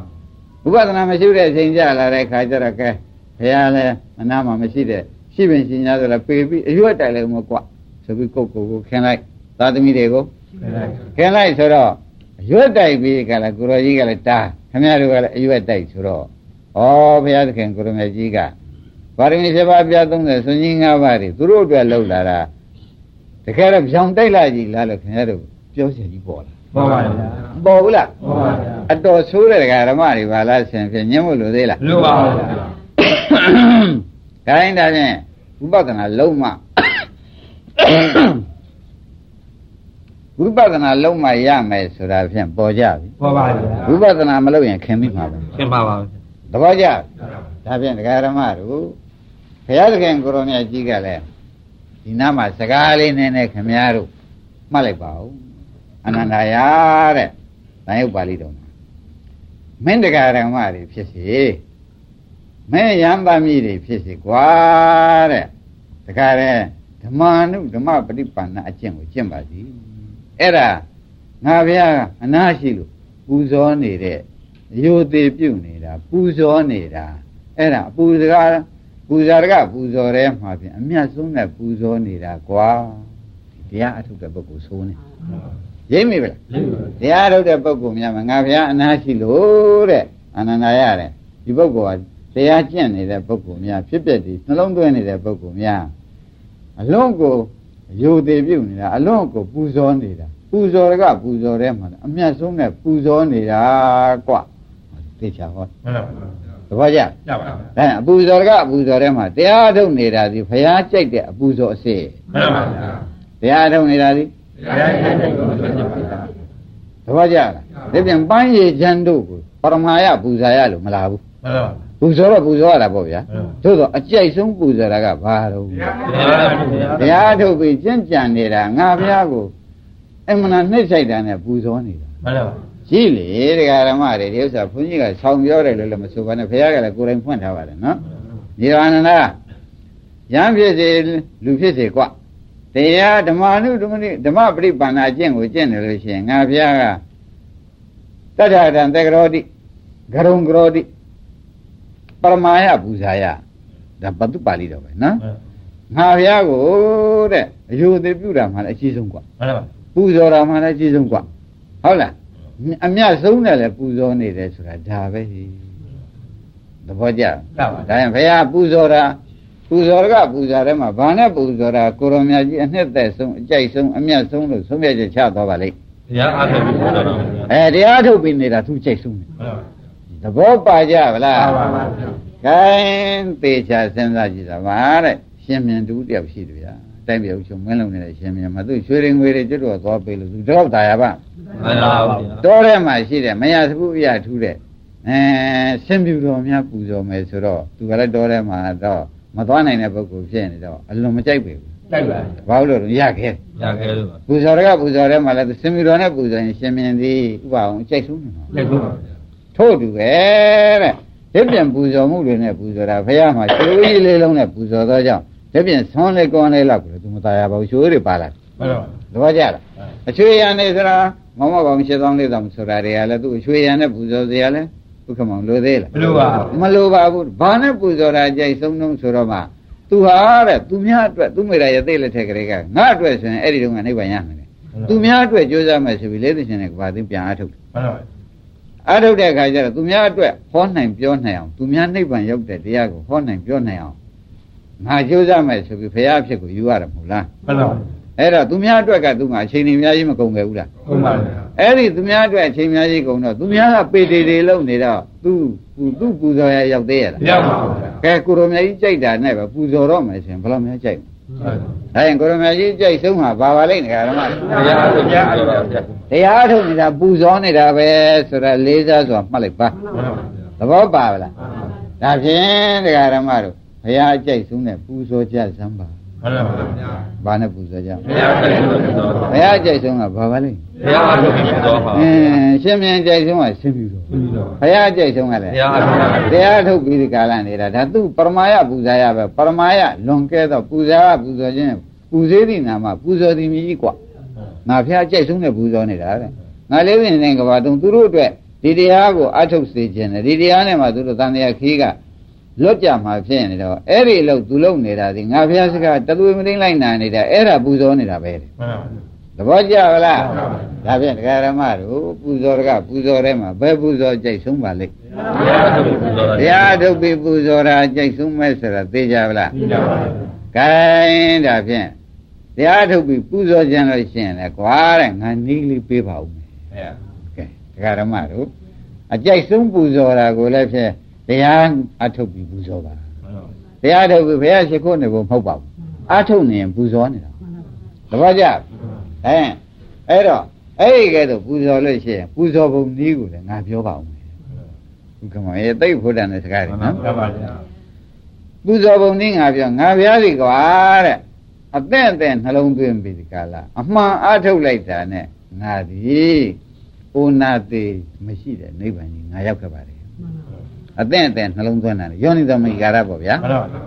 ဥပဒနာမရှိတဲ့အချိန်ကြလာတဲ့ခါကျတော့ကဲဘုရားလည်းအနာမှာမရှိတဲ့ရှိပင်ရှင်များဆိုတော့ပေပြီးအရွက်တိုင်လည်းမကွဆိုပြီးကိုယ့်ကိုယ်ကိုခင်လိုက်သာသမီတွေကိုခင်လိုက်ဆိုတော့အရွက်တိုက်ပြီးကလည်းကိုရောကြီးကလည်းတားခင်ဗျားတို့ကလည်းအရွက်တိုက်ဆိုတော့ဩဘုရားသခင်ကိုရောမြတ်ကြီးကပါရမီ7ပါးပြ30ဆွန်ကြီး5ပါးတွေသူတို့အတွက်လှုပ်လာတာတကယ်တော့ဖြောင်တိုက်လာကြီးလားလို့ခင်ဗျားတို့ပြောစီကြီးပေါ်လာ ပါပါဗျာပေါ်ဘူးလားပါပါဗျာအတော်ဆိုးတဲ့ဓမ္မတွေပါလားဆင်ဖြင့်ညှင်းမလို့သေးလားလို့ပါဗျာခိုင်းတာဖြင့်ဝိပဿနာလုံးမဝိပဿနာလုံးမရမယ်ဆိုတာဖြင့်ပေါ်ကြပြီပါပါဗျာဝိပဿနာမလုပ်ရင်ခင်မိမှာပဲရှင်းပါပါသဘောကျဒါဖြင့်ဒကာရမတို့ဘုရားသခင်ကိုရောမြတ်ကြီးကလည်းဒီနားမှာစကားလေးနည်းနည်းခမည်းတော်မှတ်လိုက်ပါဦး အနန္တယာတဲ့။ဒါရုပ်ပါဠိတော်မှာမင်းတရားဓမ္မတွေဖြစ်စေမင်းရံပမိတွေဖြစ်စေကွာတဲ့။ဒါကြတဲ့ဓမ္မနုဓမ္မပฏิပန္နအကျင့်ကိုကျင့်ပါစီ။အဲ့ဒါငါဘုရားအနာရှိလို့ပူဇော်နေတဲ့ရိုသေပြုတ်နေတာပူဇော်နေတာအဲ့ဒါပူဇာပူဇာတကပူဇော်ရဲမှာပြင်အမြတ်ဆုံးတဲ့ပူဇော်နေတာကွာတရားအထုတ်တဲ့ပုဂ္ဂိုလ်ဆိုးနေ ရိပ်မိဗလားတရားထုတ်တဲ့ပုဂ္ဂိုလ်များမှာငါဘုရားအနာရှိလို့တဲ့အနန္တရတဲ့ဒီပုဂ္ဂိုလ်ကတရားကျင့်နေတဲ့ပုဂ္ဂိုလ်များဖြစ်ပျက်ဒီနှလုံးသွင်းနေတဲ့ပုဂ္ဂိုလ်များအလုံးကိုယုံသေးပြုတ်နေတာအလုံးကိုပူဇော်နေတာပူဇော်ကပူဇော်တဲ့မှာအမြတ်ဆုံးတဲ့ပူဇော်နေတာကွသိချာဟောမှန်ပါပါသဘောကျရပါပါအဲအပူဇော်ကအပူဇော်ထဲမှာတရားထုတ်နေတာဒီဘုရားကြိုက်တဲ့အပူဇော်အစစ်မှန်ပါပါတရားထုတ်နေတာဒီ တရားရဲ့တဲ့ကိုဆိုကြပါသဘောကျလားဒီပြန်ပန်းရည်ချမ်းတို့ကိုပရမယပူဇာရလို့မလားဘူးမှန်ပါပါပူဇော်တော့ပူဇော်ရတာပေါ့ဗျာဟုတ်သို့တော့အကြိုက်ဆုံးပူဇော်တာကဘာတော့တရားရဲ့ဘုရားတရားထုတ်ပြီးကျင့်ကြံနေတာငါဘုရားကိုအမှန်နှိမ့်ဆိုင်တာနဲ့ပူဇော်နေတာမှန်ပါပါရှိလေတရားဓမ္မတွေဒီဥစ္စာဘုန်းကြီးကဆောင်းပြောတယ်လို့လည်းမဆိုပါနဲ့ဘုရားကလည်းကိုယ်တိုင်ဖွင့်ထားပါတယ်နော်ဒီဝါနန္ဒရံဖြစ်စေလူဖြစ်စေကွ တရားဓမ္မနုဓမ္မနိဓမ္မပရိပန္နာကျင့်ကိုကျင့်တယ်လို့ရှိရင်ငါဘုရားကတတ္ထတံတေကရောတိဂရုံကရောတိပရမာယပူဇာယဒါပတုပါဠိတော်ပဲနော်ငါဘုရားကိုတဲ့အယုသေးပြုတာမှလည်းအကြီးဆုံးကွမှန်ပါပါပူဇော်တာမှလည်းအကြီးဆုံးကွဟုတ်လားအမြတ်ဆုံးတယ်လေပူဇော်နေတယ်ဆိုတာဒါပဲသဘောကျလားရပါပါဒါရင်ဘုရားပူဇော်တာ ပူဇော်ကပူဇော်တယ်မှာဘာနဲ့ပူဇော်တာကိုရောင်မြတ်ကြီးအနှစ်သက်ဆုံးအကြိုက်ဆုံးအမြတ်ဆုံးလို့ဆုံးဖြတ်ချက်ချသွားပါလိမ့်တရားအားထုတ်ပြီးတော့တော့အဲတရားထုတ်ပြီးနေတာသူကြိုက်ဆုံးတယ်မှန်ပါပါသဘောပါကြဗလားပါပါပါခိုင်းသေချာစဉ်းစားကြည့်တာပါတဲ့ရှင်မြင်တူတယောက်ရှိတယ်ဗျာတိုင်းပြည်ဥချုံမင်းလုံးနေတဲ့ရှင်မြင်မှာသူရွှေရင်ငွေတွေကျွတ်တော့သွားပေးလို့သူတော့တာရပါမှန်ပါပါတောထဲမှာရှိတဲ့မရသဘူးအရာထူးတဲ့အဲဆင်ပြူတော်များပူဇော်မယ်ဆိုတော့သူကလည်းတောထဲမှာတော့ မသွားနိုင်တဲ့ပုဂ္ဂိုလ်ဖြစ်နေတော့အလွန်မကြိုက်ပေဘူးတိုက်ပါဘာလို့လဲရခဲ့ရခဲ့လို့ပူဇော်ရကပူဇော်ရဲမှာလဲစင်မီတော်နဲ့ပူဇော်ရင်ရှင်မြင်သည်ဥပအောင်ကြိုက်ဆုံးနေမှာကြိုက်ဆုံးပါဗျာထို့တူပဲတဲ့ဒီပြန်ပူဇော်မှုတွေနဲ့ပူဇော်တာဖះမှာချိုးကြီးလေးလုံးနဲ့ပူဇော်သောကြောင့်ဒီပြန်ဆွမ်းလေးကောင်းလေးလောက်ကိုသူမသားရပါဘူးချိုးတွေပါလာမှန်ပါပါတပည့်ကြလားအချွေရံနေစရာမမပေါင်း၈000လေးတောင်ဆိုတာတွေကလည်းသူ့အချွေရံနဲ့ပူဇော်စရာလဲ ဘုခမောင်လိုသေးလားမလို့ပါမလိုပါဘူးဘာနဲ့ပူဇော်တာကြိုက်ဆုံးဆုံးဆိုတော့မှသူဟာတဲ့သူများအတွက်သူမိရရဲ့သိလက်ထက်ကလေးကငါအတွက်ဆိုရင်အဲ့ဒီတုန်းကနိဗ္ဗာန်ရမယ်လေသူများအတွက်ကြိုးစားမယ်ဆိုပြီးလေးသိရှင်တဲ့ကဘာသိပြန်အားထုတ်တယ်မှန်ပါပါအားထုတ်တဲ့အခါကျတော့သူများအတွက်ဟောနိုင်ပြောနိုင်အောင်သူများနိဗ္ဗာန်ရောက်တဲ့တရားကိုဟောနိုင်ပြောနိုင်အောင်ငါကြိုးစားမယ်ဆိုပြီးဘုရားအဖြစ်ကိုယူရတယ်မဟုတ်လားမှန်ပါပါ အဲ့တော့သူများအတွက်ကသူကအချိန်ကြီးအများကြီးမကုန်ခဲ့ဘူးလားဟုတ်ပါပါအဲ့ဒီသူများအတွက်အချိန်အများကြီးကုန်တော့သူများကပေတေတေလုံးနေတော့သူသူသူပူဇော်ရရောက်သေးရလားရပါပါကဲကိုရိုမြတ်ကြီးကြိုက်တာနဲ့ပဲပူဇော်တော့မယ်ဆိုရင်ဘယ်လိုများကြိုက်လဲဒါရင်ကိုရိုမြတ်ကြီးကြိုက်ဆုံးမှာဘာပါလိမ့်နေကြဓမ္မတရားအားထုတ်တရားအားထုတ်ပါဗျာတရားထုတ်နေတာပူဇော်နေတာပဲဆိုတာလေးစားစွာမှတ်လိုက်ပါမှန်ပါပါသဘောပါဗလားဒါဖြင့်တရားဓမ္မတို့ဘုရားအကြိုက်ဆုံးနဲ့ပူဇော်ကြစမ်းပါ မှန်ပါပါ ဘာနဲ့ပူဇော်ကြ တရားအားထုတ်ပြီးတော့ ဘုရားအကြိုက်ဆုံးကဘာပါလိမ့် တရားအားထုတ်ပြီးတော့ပါ အင်းရှင်မြန်ကြိုက်ဆုံးကရှင်ပြီတော့ ဘုရားအကျိတ်ဆုံးကလည်း တရားအားထုတ်ပါ တရားထုတ်ပြီးဒီကာလနေတာဒါသူပရမယပူဇာယပဲပရမယလွန်ကဲတော့ပူဇာပူဇော်ခြင်းပူဇေးသည့်နာမပူဇော်သည်မြည်กว่าငါဘုရားအကျိတ်ဆုံးနဲ့ပူဇော်နေတာတဲ့ငါလေးပင်နဲ့ကဘာတုံသူတို့အတွက်ဒီတရားကိုအထုတ်စေခြင်းနဲ့ဒီတရားနဲ့မှသူတို့တန်တရားခီးက လွတ်ကြမှာဖြစ်နေတော့အဲ့ဒီလို့သူလုံနေတာဒီငါဘုရားစကားတလူမသိမ့်လိုက်နာနေတာအဲ့ဒါပူဇော်နေတာပဲတဲ့မှန်ပါပါသဘောကျပါလားဒါဖြင့်ဒကာရမတို့ပူဇော်တကပူဇော်ထဲမှာဘယ်ပူဇော်ကြိုက်ဆုံးပါလိမ့်တရားအားထုတ်ပြီးတော့ဘုရားထုတ်ပြီးပူဇော်တာကြိုက်ဆုံးမဲ့ဆိုတာသိကြပါလားပြီးတော့ပါဂိုင်းဒါဖြင့်တရားထုတ်ပြီးပူဇော်ခြင်းလို့ရှိရင်လေကွာတဲ့ငါနီးလေးပေးပါဦးမယ်အဲကဲဒကာရမတို့အကြိုက်ဆုံးပူဇော်တာကိုလည်းဖြင့် တရားအထုတ်ပြီးပူဇော်ပါမှန်ပါပါတရားထုတ်ပြီးဘုရားရှိခိုးနေဖို့မဟုတ်ပါဘူးအထုတ်နေရင်ပူဇော်နေတာသဘောကျအဲအဲ့တော့အဲ့ဒီကဲတော့ပူဇော်လို့ရှိရင်ပူဇော်ပုံနည်းကိုလည်းငါပြောပါဦးမယ်ဘုကမေသိတ်ဖို့တန်တဲ့စကားတွေနော်မှန်ပါပါပူဇော်ပုံနည်းငါပြောငါဗျာစီကွာတဲ့အသင့်အသင့်နှလုံးသွင်းပြီးဒီကလာအမှန်အားထုတ်လိုက်တာနဲ့ငါသည်ဩနာသေးမရှိတဲ့နိဗ္ဗာန်ကြီးငါရောက်ခဲ့ပါတယ် အသင့်အသင့်နှလုံးသွင်းတာလေယောနိသမိကာရပေါ့ဗျာမှန်ပါဗျာ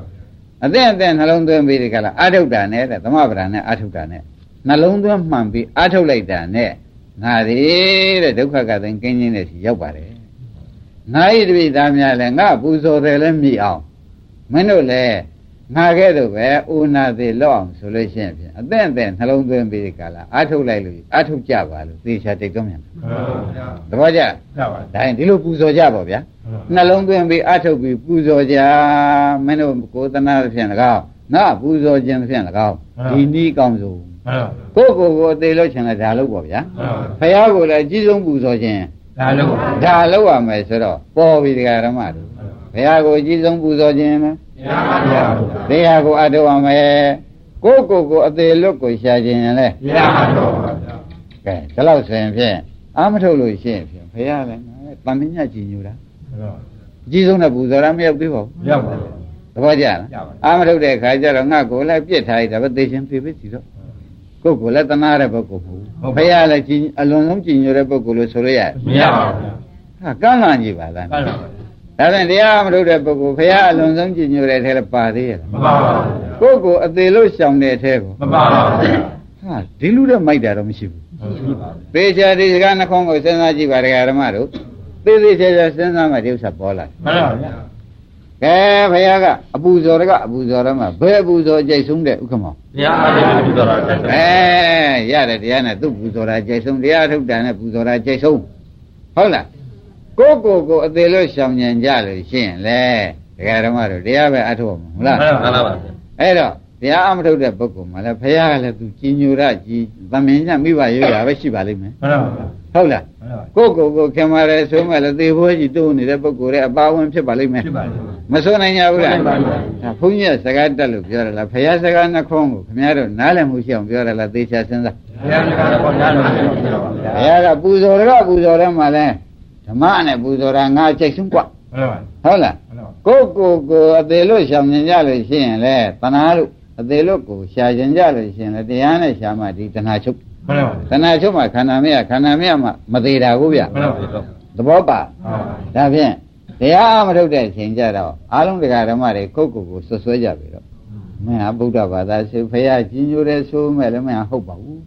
အသင့်အသင့်နှလုံးသွင်းပြီးဒီကလာအာထုတ်တာနဲ့တဲ့သမဗရာနဲ့အာထုတ်တာနဲ့နှလုံးသွင်းမှန်ပြီးအာထုတ်လိုက်တာနဲ့ငါသည်တဲ့ဒုက္ခကသိင်ကင်းခြင်းနဲ့စီရောက်ပါတယ်ငါဤတပိသားများလည်းငါပူဇော်တယ်လည်းမြည်အောင်မင်းတို့လည်း ငါကဲ့သို့ပဲဥနာသေးလောက်အောင်ဆိုလို့ရှိရင်ဖြင့်အသင့်အသင့်နှလုံးသွင်းပြီးဒီကလာအာထုတ်လိုက်လို့အာထုတ်ကြပါလို့သေချာတိတ်တော့မြန်မှန်ပါဗျာသဘောကျရပါဒါရင်ဒီလိုပူဇော်ကြပါဗျာနှလုံးသွင်းပြီးအထုတ်ပြီးပူဇော်ကြမင်းတို့ကိုယ်သနာဖြင့်၎င်းငါပူဇော်ခြင်းဖြင့်၎င်းဒီနည်းကောင်းဆုံးမှန်ပါကိုယ့်ကိုယ်ကိုအသေးလို့ချင်တယ်ဒါလို့ပေါ့ဗျာမှန်ပါဖះကိုလည်းအကြီးဆုံးပူဇော်ခြင်းဒါလို့ဒါလို့ရမယ်ဆိုတော့ပေါ်ပြီတရားဓမ္မ တို့ဖះကိုအကြီးဆုံးပူဇော်ခြင်းပဲရပါဗျာတရားကိုအထုတ်ရမယ်ကိုယ့်ကိုယ်ကိုအသေးလွတ်ကိုရှာခြင်းရင်လေရပါတော့ဗျာကဲဒီလောက်ဆိုရင်ဖြင့်အာမထုတ်လို့ရှိရင်ဖြင့်ဖះလည်းငါလည်းတန်မြညကြည်ညိုတာအကြီးဆုံးနဲ့ပူဇော်ရမရောက်သေးပါဘူးရပါဗျာသဘောကျလားရပါအာမထုတ်တဲ့ခါကျတော့ငါကိုယ်လည်းပြစ်ထားရတာပဲသေရှင်သေပြီစီတော့ကိုယ်ကိုယ်လည်းတနာတဲ့ပုဂ္ဂိုလ်မဟုတ်ဘူးဖရာလည်းကြည်အလွန်ဆုံးကြည်ညိုတဲ့ပုဂ္ဂိုလ်လို့ဆိုလို့ရတယ်မရပါဗျာဟာကန့်လန့်ကြည့်ပါလားမှန်ပါ ဗျာဒါဖြင့်တရားအာမထုတ်တဲ့ပုဂ္ဂိုလ်ဖရာအလွန်ဆုံးကြည်ညိုတဲ့ထဲလည်းပါသေးရဲ့လားမပါပါဘူးကိုယ်ကိုယ်အသေးလို့ရှောင်တဲ့ထဲကိုမပါပါဘူးဟာဒီလူတဲ့မိုက်တာတော့မရှိဘူးသေချာဒီစကားနှခေါင်းကိုစဉ်းစားကြည့်ပါဒကာဓမ္မတို့သေသေးချာချာစဉ်းစားမှဒီဥစ္စာပေါ်လာတယ်မှန်ပါဗျာကဲဘုရားကအပူဇော်တကအပူဇော်ရမှာဘယ်အပူဇော်အကျိတ်ဆုံးတဲ့ဥက္ကမောတရားအားဖြင့်ပူဇော်တာတက်တယ်အဲရတယ်တရားနဲ့သူ့ပူဇော်တာအကျိတ်ဆုံးတရားထုတ်တာနဲ့ပူဇော်တာအကျိတ်ဆုံးဟုတ်လား ကိုယ့်ကိုယ်ကိုအသေးလို့ရှောင်ញံကြလို့ရှိရင်လေဒကာဓမ္မတို့တရားပဲအထုတ်မှာမဟုတ်လားမှန်ပါပါဗျာအဲ့တော့တရားအမထုတ်တဲ့ပုဂ္ဂိုလ်မှလည်းဘုရားကလည်းသူကြီးညိုရကြီးသမင်ညမိဘရွရပဲရှိပါလိမ့်မယ်မှန်ပါဗျာဟုတ်လားမှန်ပါကိုယ့်ကိုယ်ကိုခင်မာရဲဆိုမှလည်းသေဘွဲကြီးတိုးနေတဲ့ပုဂ္ဂိုလ်ရဲ့အပါဝင်ဖြစ်ပါလိမ့်မယ်ဖြစ်ပါလေမဆိုနိုင်ကြဘူးလားမှန်ပါဗျာဒါဘုန်းကြီးကစကားတက်လို့ပြောရလားဘုရားစကားနှခုံးကိုခင်ဗျားတို့နားလည်မှုရှိအောင်ပြောရလားသေချာစဉ်းစားဘုရားကလည်းနားလို့ပြောပါဗျာဘုရားကပူဇော်တော့ပူဇော်တယ်မှလည်း ဓမ္မနဲ့ပူဇော်တာငါအချိတ်ဆုံးกว่า မှန်ပါ ဟုတ်လား မှန်ပါ ကိုယ့်ကိုယ်ကိုအသေးလို့ရှောင်မြင်ကြလို့ရှိရင်လေတဏှာလို့အသေးလို့ကိုရှာကျင်ကြလို့ရှိရင်လေတရားနဲ့ရှာမှဒီတဏှာချုပ် မှန်ပါ တဏှာချုပ်မှခန္ဓာမရခန္ဓာမရမှမသေးတာကိုဗျ မှန်ပါ သဘောပါ မှန်ပါ ဒါဖြင့်တရားအမထုတ်တဲ့အချိန်ကြတော့အားလုံးတရားဓမ္မတွေကိုယ့်ကိုယ်ကိုဆွဆွဲကြပြီတော့မင်းဟာဗုဒ္ဓဘာသာဆိုဖရာကြီးညိုတယ်ဆိုမဲ့လည်းမင်းဟာဟုတ်ပါဘူး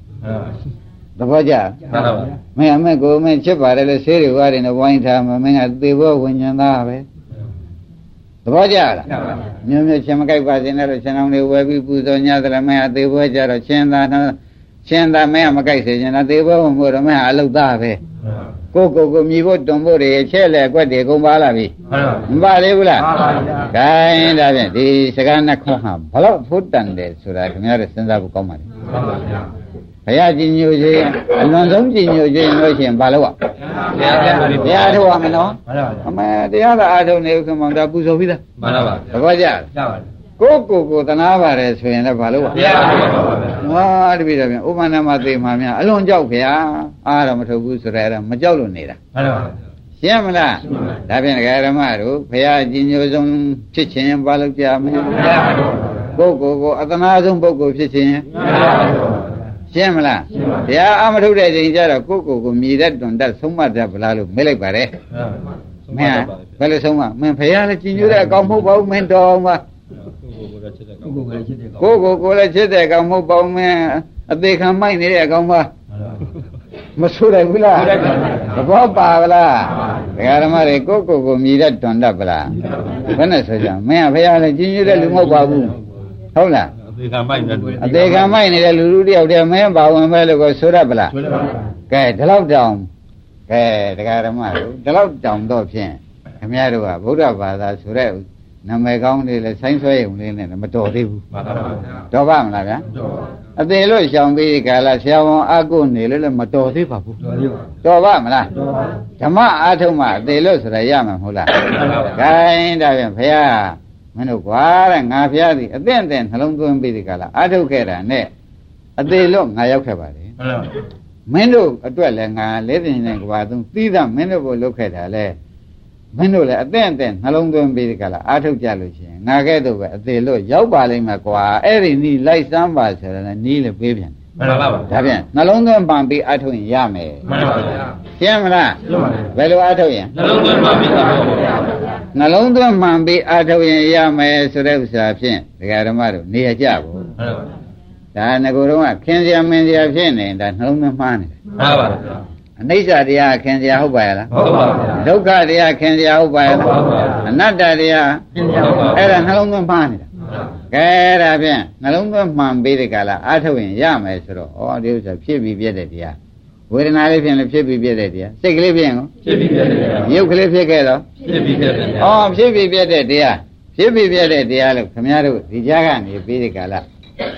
သဘောကျမှန်ပါပါမင်းအမေကိုမင်းချစ်ပါတယ်လို့ဆေးတွေဝါးတယ်နဲ့ဝိုင်းထားမှမင်းကသေဘောဝิญဉ္သားပဲသဘောကျလားမှန်ပါမျိုးမျိုးချင်းမကြိုက်ပါစေနဲ့လို့ရှင်အောင်တွေဝယ်ပြီးပူဇော်ညသလားမင်းဟာသေဘောကြတော့ရှင်သာနော်ရှင်သာမင်းကမကြိုက်စေချင်တာသေဘောမဟုတ်တော့မင်းဟာအလုတ်သားပဲကိုယ့်ကိုယ်ကိုမြည်ဖို့တွန်ဖို့တွေချဲ့လေကွက်တွေကုန်ပါလာပြီမှန်ပါမပါသေးဘူးလားမှန်ပါဗျာ။ gain ဒါဖြင့်ဒီစကားနှစ်ခွန်းဟာဘလောက်ဖို့တန်တယ်ဆိုတာခင်ဗျားတို့စဉ်းစားဖို့ကောင်းပါလေမှန်ပါဗျာ။ ဘုရားကြီးညိုခြင်းအလွန်ဆုံးကြီးညိုခြင်းလို့ရှိရင်ဘာလို့တရားတက်ပါ။တရားထုတ်ရမယ်နော်မှန်ပါဗျာ။အမေတရားသာအားထုတ်နေခင်ဗျာဒါပူဇော်ပြီးသားမှန်ပါပါ။သဘောကျလားရပါလေ။ကိုယ့်ကိုယ်ကိုသနာပါတယ်ဆိုရင်လည်းဘာလို့တရားတက်ပါပါဗျာ။ဟာတပည့်တော်ပြန်ဥပ္ပန္နမသေမှာများအလွန်ကြောက်ခင်ဗျာ။အားတော့မထုတ်ဘူးဆိုရဲအဲ့ဒါမကြောက်လို့နေတာမှန်ပါဗျာ။ရှင်းမလား။ဒါဖြင့်ဒကာရမတို့ဘုရားကြီးညိုဆုံးဖြစ်ခြင်းဘာလို့ကြမလဲမှန်ပါဗျာ။ပုဂ္ဂိုလ်ကိုအသနာဆုံးပုဂ္ဂိုလ်ဖြစ်ခြင်းမှန်ပါဗျာ ရှင်းမလားဘုရားအမထုတ်တဲ့ချိန်ကျတော့ကိုယ့်ကိုယ်ကိုမြည်တတ်တွန်တတ်ဆုံးမတတ်ဗလားလို့မေးလိုက်ပါတယ်မင်းကဘယ်လိုဆုံးမမင်းဘုရားလည်းကြည်ညိုတဲ့အကောင်မဟုတ်ပါဘူးမင်းတော်မှာကိုယ်ကိုယ်ချစ်တဲ့ကောကိုယ့်ကိုယ်ကိုယ်လည်းချစ်တဲ့အကောင်မဟုတ်ပါဘူးမင်းအသေးခံမိုက်နေတဲ့အကောင်ပါမဆိုးတယ်ဘူးလားသဘောပါဗလားဒကာဓမ္မတွေကိုယ့်ကိုယ်ကိုမြည်တတ်တွန်တတ်ဗလားဘယ်နဲ့ဆိုကြမင်းကဘုရားလည်းကြည်ညိုတဲ့လူမဟုတ်ပါဘူးဟုတ်လားအ သေးခံမိုက်နေတယ်အသေးခံမိုက်နေတဲ့လူလူတယောက်တည်းမင်းပါဝင်ပဲလို့ကိုဆိုရဗလားဆွဲတယ်ပါဗျာကဲဒီလောက်တောင်ကဲတရားဓမ္မတို့ဒီလောက်တောင်တော့ဖြင့်ခမရတို့ကဗုဒ္ဓဘာသာဆိုတဲ့နာမည်ကောင်းလေးလဲဆိုင်းဆွဲရုံလေးနဲ့မတော်သေးဘူးမှန်ပါပါဗျာတော်ပါမလားဗျာအသေးလို့ရှောင်ပြီးကာလဆရာဝန်အကုနေလို့လည်းမတော်သေးပါဘူးတော်ပြီတော်ပါမလားတော်ပါဓမ္မအားထုတ်မှအသေးလို့ဆိုတာရမှာမဟုတ်လားမှန်ပါပါဂိုင်းဒါဖြင့်ဘုရား မင်းတို့ကွာတဲ့ငါဘုရားသည်အသင့်အသင့်နှလုံးသွင်းပြီးဒီကာလအားထုတ်ခဲ့တာနဲ့အသေးလို့ငါရောက်ခဲ့ပါတယ်မှန်ပါမင်းတို့အတွက်လည်းငါလဲတင်နေကွာသူသီးသမင်းတို့ကိုလုတ်ခဲ့တာလဲမင်းတို့လည်းအသင့်အသင့်နှလုံးသွင်းပြီးဒီကလာအားထုတ်ကြလို့ရှိရင်ငါကဲ့သို့ပဲအသေးလို့ရောက်ပါလိမ့်မယ်ကွာအဲ့ဒီနီးလိုက်စမ်းပါဆိုတော့လည်းနီးလည်းပေးပြန်တယ် မှန်ပါပါဒါဖြင့်နှလုံးသွင်းပန်ပြီးအားထုတ်ရင်ရမယ်မှန်ပါဗျာရှင်းမလားဘယ်လိုအားထုတ်ရင်နှလုံးသွင်းပါပြီသာပါဗျာနှလုံးသွင်းမှန်ပြီးအားထုတ်ရင်ရမယ်ဆိုတဲ့ဥစ္စာဖြင့်ဒကာဓမ္မတို့နေရကြဘူးမှန်ပါဒါငကိုယ်တော့ကခင်စရာမင်းစရာဖြစ်နေဒါနှလုံးသွင်းမှားနေတယ်မှန်ပါဗျာအနိစ္စတရားခင်စရာဟုတ်ပါရဲ့လားဟုတ်ပါဗျာဒုက္ခတရားခင်စရာဟုတ်ပါရဲ့ဟုတ်ပါလားဘူးအနတ္တတရားဟုတ်ပါအဲ့ဒါနှလုံးသွင်းမှားနေတာ ကဲဒါဖြင့်နှလုံးသွင်းမှန်ပြီးတဲ့ကလာအားထုတ်ရင်ရမယ်ဆိုတော့ဩဒီဥစ္စာဖြစ်ပြီးပြည့်တဲ့တရားဝေဒနာလေးဖြင့်လည်းဖြစ်ပြီးပြည့်တဲ့တရားစိတ်ကလေးဖြင့်ရောဖြစ်ပြီးပြတယ်ဗျာရုပ်ကလေးဖြစ်ခဲ့တော့ဖြစ်ပြီးပြတယ်ဗျာဩဖြစ်ပြီးပြည့်တဲ့တရားဖြစ်ပြီးပြည့်တဲ့တရားလို့ခင်ဗျားတို့ဒီကြားကနေပြီးတဲ့ကလာ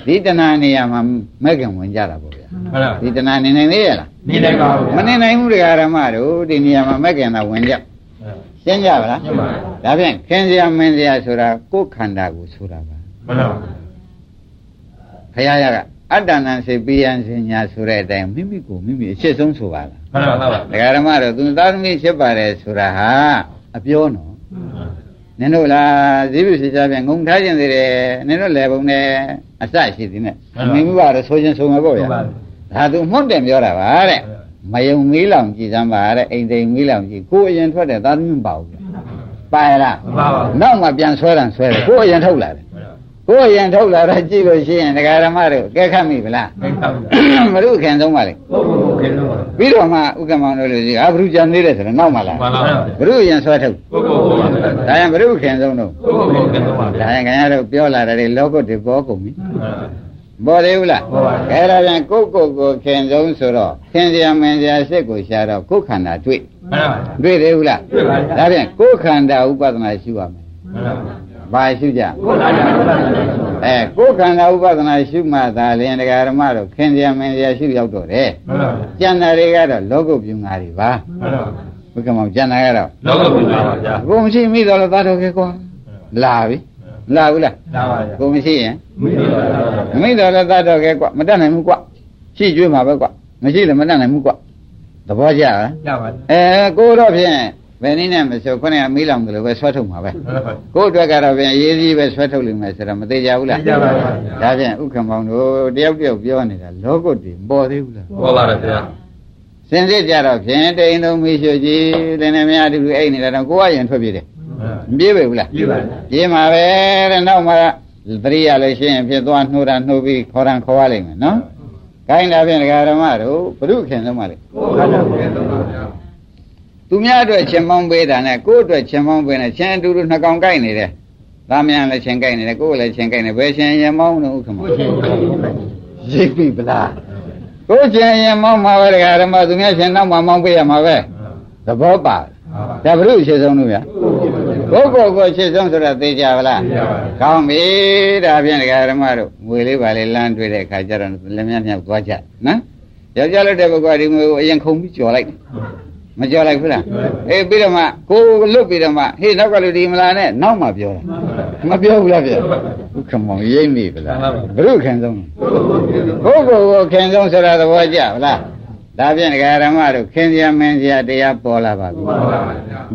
ဒီတဏှာနေရာမှာမဲ့ခင်ဝင်ကြတာပေါ့ဗျာမှန်ပါဒီတဏှာနေနိုင်သေးရလားနေလိုက်ပါဗျာမနေနိုင်ဘူးတရားဓမ္မတို့ဒီနေရာမှာမဲ့ခင်သာဝင်ကြရှင်းကြပါလားမှန်ပါဒါဖြင့်ခင်စရာမင်းစရာဆိုတာကိုယ်ခန္ဓာကိုဆိုတာပါ မှန်ပါခရရကအတ္တနံစေပိယံစညာဆိုတဲ့အတိုင်းမိမိကိုမိမိအဖြစ်ဆုံးဆိုပါလားမှန်ပါပါဒကာဓမ္မတို့သူသားသမီးဖြစ်ပါတယ်ဆိုတာဟာအပြောနော်နင်တို့လားဇိပုစီစားပြန်ငုံထားခြင်းသေးတယ်နင်တို့လည်းပုံနဲ့အစရှိသေးနဲ့မိမိပါတော့ဆိုခြင်းဆိုမှာပေါ့ဗျာဒါသူမှုန့်တယ်ပြောတာပါတဲ့မယုံမီးလောင်ကြည်စမ်းပါတဲ့အိမ်တိမ်မီးလောင်ကြည်ကိုယ်အရင်ထွက်တဲ့သားသမီးမပါဘူးဗျာပါရလားမှန်ပါပါနောက်မှပြန်ဆွဲတယ်ဆွဲတယ်ကိုယ်အရင်ထုတ်လာတယ် ကိုယ်အရင်ထုတ်လာတော့ကြည့်လို့ရှိရင်ဒကာဓမ္မတို့ကဲခတ်မိဗလားမှန်ပါဗျာမရုခင်ဆုံးပါလေဟုတ်ဟုတ်ကဲ့တော့ပြီးတော့မှဥက္ကမောင်တို့လူကြီးအာဘုရုကြံသေးတယ်ဆိုတော့နောက်မှလာမှန်ပါဗျာဘုရုရင်ဆွဲထုတ်ဟုတ်ဟုတ်ဟုတ်ပါဗျာဒါရင်ဘုရုခင်ဆုံးတော့ဟုတ်ဟုတ်ကဲ့တော့ပါဗျာဒါရင်ခင်ဗျားတို့ပြောလာတယ်လောကုတ်တွေပေါ်ကုန်ပြီမှန်ပါပေါ်သေးဘူးလားပေါ်ပါဘူးအဲ့ဒါပြန်ကိုယ့်ကိုယ်ကိုခင်ဆုံးဆိုတော့ခင်စရာမင်းစရာစိတ်ကိုရှာတော့ကိုယ်ခန္ဓာတွေ့မှန်ပါတွေ့သေးဘူးလားတွေ့ပါဗျာဒါပြန်ကိုယ်ခန္ဓာဥပဒနာရှုရမယ်မှန်ပါ ဘာရှုကြကိုယ်လာတယ်ကိုယ်လာတယ်အဲကိုယ်ခန္ဓာဥပဒနာရှုမှသာလျင်တရားဓမ္မတို့ခင်စရာမင်းစရာရှုရောက်တော့တယ်မှန်ပါကျန်တာတွေကတော့လောကုတ်ပြုငါတွေပါမှန်ပါဘုကမောင်ကျန်တာကတော့လောကပြန်ပါဗျာကိုမရှိမိတော့လို့သားတော်ခဲ့ကွာလာပြီလာဘူးလားလာပါဗျာကိုမရှိရင်မိတော့လာပါဗျာမမိတော့လည်းသားတော်ခဲ့ကွာမတတ်နိုင်ဘူးကွာရှိကျွေးမှာပဲကွာမရှိလည်းမတတ်နိုင်ဘူးကွာသဘောကျလားရပါအဲကိုတော့ဖြင့် ဘယ်နည်းနဲ့မဆိုခုနကမိလောင်တယ်လို့ပဲဆွဲထုတ်မှာပဲမှန်ပါကိုအတွက်ကတော့ဖြင့်ရေးစည်းပဲဆွဲထုတ်လိမ့်မယ်ဆိုတော့မသေးကြဘူးလားသိကြပါပါဒါဖြင့်ဥက္ကမောင်တို့တယောက်တယောက်ပြောနေတာလောကုတ်တွေမပေါ်သေးဘူးလားပေါ်လာတယ်ဗျာစင်စစ်ကြတော့ဖြင့်တိန်လုံးမိရှုကြီးလည်းနဲ့များအတူတူအိတ်နေတာတော့ကိုကရင်ထွက်ပြေးတယ်မပြေးပဲဘူးလားပြပါပြေးမှာပဲတဲ့နောက်မှသတိရလို့ရှိရင်ဖြစ်သွားနှိုးတာနှိုးပြီးခေါ်ရန်ခေါ်ရလိမ့်မယ်နော်။ခိုင်းတာဖြင့်ဒကာဓမ္မတို့ဘုရုခင်ဆုံးပါလေကိုယ်ခါတော့ပြန်တော့ပါဗျာ။ သူများအတွက်ချင်းမောင်းပေးတာနဲ့ကိုယ့်အတွက်ချင်းမောင်းပေးနေချင်းအတူတူနှစ်ကောင်ကိုက်နေတယ်။သားများလည်းချင်းကိုက်နေတယ်ကိုယ်လည်းချင်းကိုက်နေဘယ်ချင်းရင်မောင်းလို့ဥက္ကမကိုယ်ချင်းကိုယ်ရိပ်ပြီဗလား။ကိုယ်ချင်းရင်မောင်းမှာပဲဒကာဓမ္မသူများချင်းနောက်မှမောင်းပေးရမှာပဲ။သဘောပါ။ဒါဘုရုအခြေဆုံးလို့ဗျာ။ကိုယ့်ကိုယ်ကိုအခြေဆုံးဆိုတာသိကြပါလား။ကောင်းပြီဒါဖြင့်ဒကာဓမ္မတို့ငွေလေးပါလေလမ်းတွေ့တဲ့အခါကျတော့လက်မြတ်မြောက်သွားကြနော်ယောက်ျားလို့တဲ့ဘုရားဒီငွေကိုအရင်ခုံပြီးကြော်လိုက်တယ် မကြော်လိုက်ဘူးလားအေးပြီးတော့မှကိုယ်လွတ်ပြီးတော့မှဟေးနောက်ကလူဒီမလာနဲ့နောက်မှပြောတာမပြောဘူးလားပြဥက္ကမောင်ရိမ့်မိဗလားဘုရုခင်ဆုံးကိုယ်ကိုယ်ကိုခင်ဆုံးဆိုတာသဘောကျဗလားဒါဖြင့်ဒကာဓမ္မတို့ခင်စရာမင်းစရာတရားပေါ်လာပါပြီ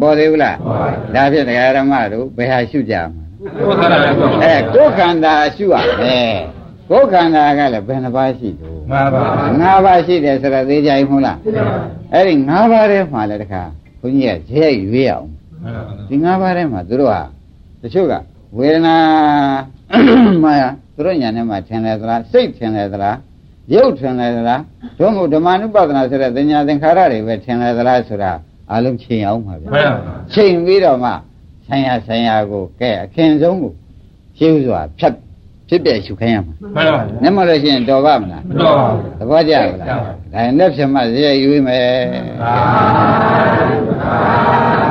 ပေါ်သေးဘူးလားဒါဖြင့်ဒကာဓမ္မတို့ဘယ်ဟာရှုကြမှာကိုယ်ခါတော့အဲကိုယ်ခန္ဓာရှုရမယ်ကိုယ်ခန္ဓာကလည်းဘယ်နှပါးရှိလို့ မှန်ပါငါးပါးရှိတယ်ဆိုတော့သိကြရင်မဟုတ်လားအဲ့ဒီငါးပါးထဲမှာလည်းတခါဘုန်းကြီးကဇဲရွေးအောင်ဒီငါးပါးထဲမှာသူတို့ဟာတချို့ကဝေဒနာမှာသူတို့ညာထဲမှာထင်တယ်သလားစိတ်ထင်တယ်သလားရုပ်ထင်တယ်သလားတို့မို့ဓမ္မနုပဒနာဆိုတဲ့သင်ညာသင်္ခါရတွေပဲထင်တယ်သလားဆိုတာအလုံးချိန်အောင်ပါဗျာမှန်ပါချိန်ပြီးတော့မှဆိုင်ရဆိုင်ရကိုကဲအခင်ဆုံးကိုရှင်းဥစွာဖြတ် ဖြစ်ပြရှုခိုင်းရမှာမှန်ပါမျက်မှောက်လို့ရှိရင်တော်ပါမလားမတော်ပါသဘောကျလားဒါရင်လက်ဖြတ်မှဇေယျယူမယ်ဘူး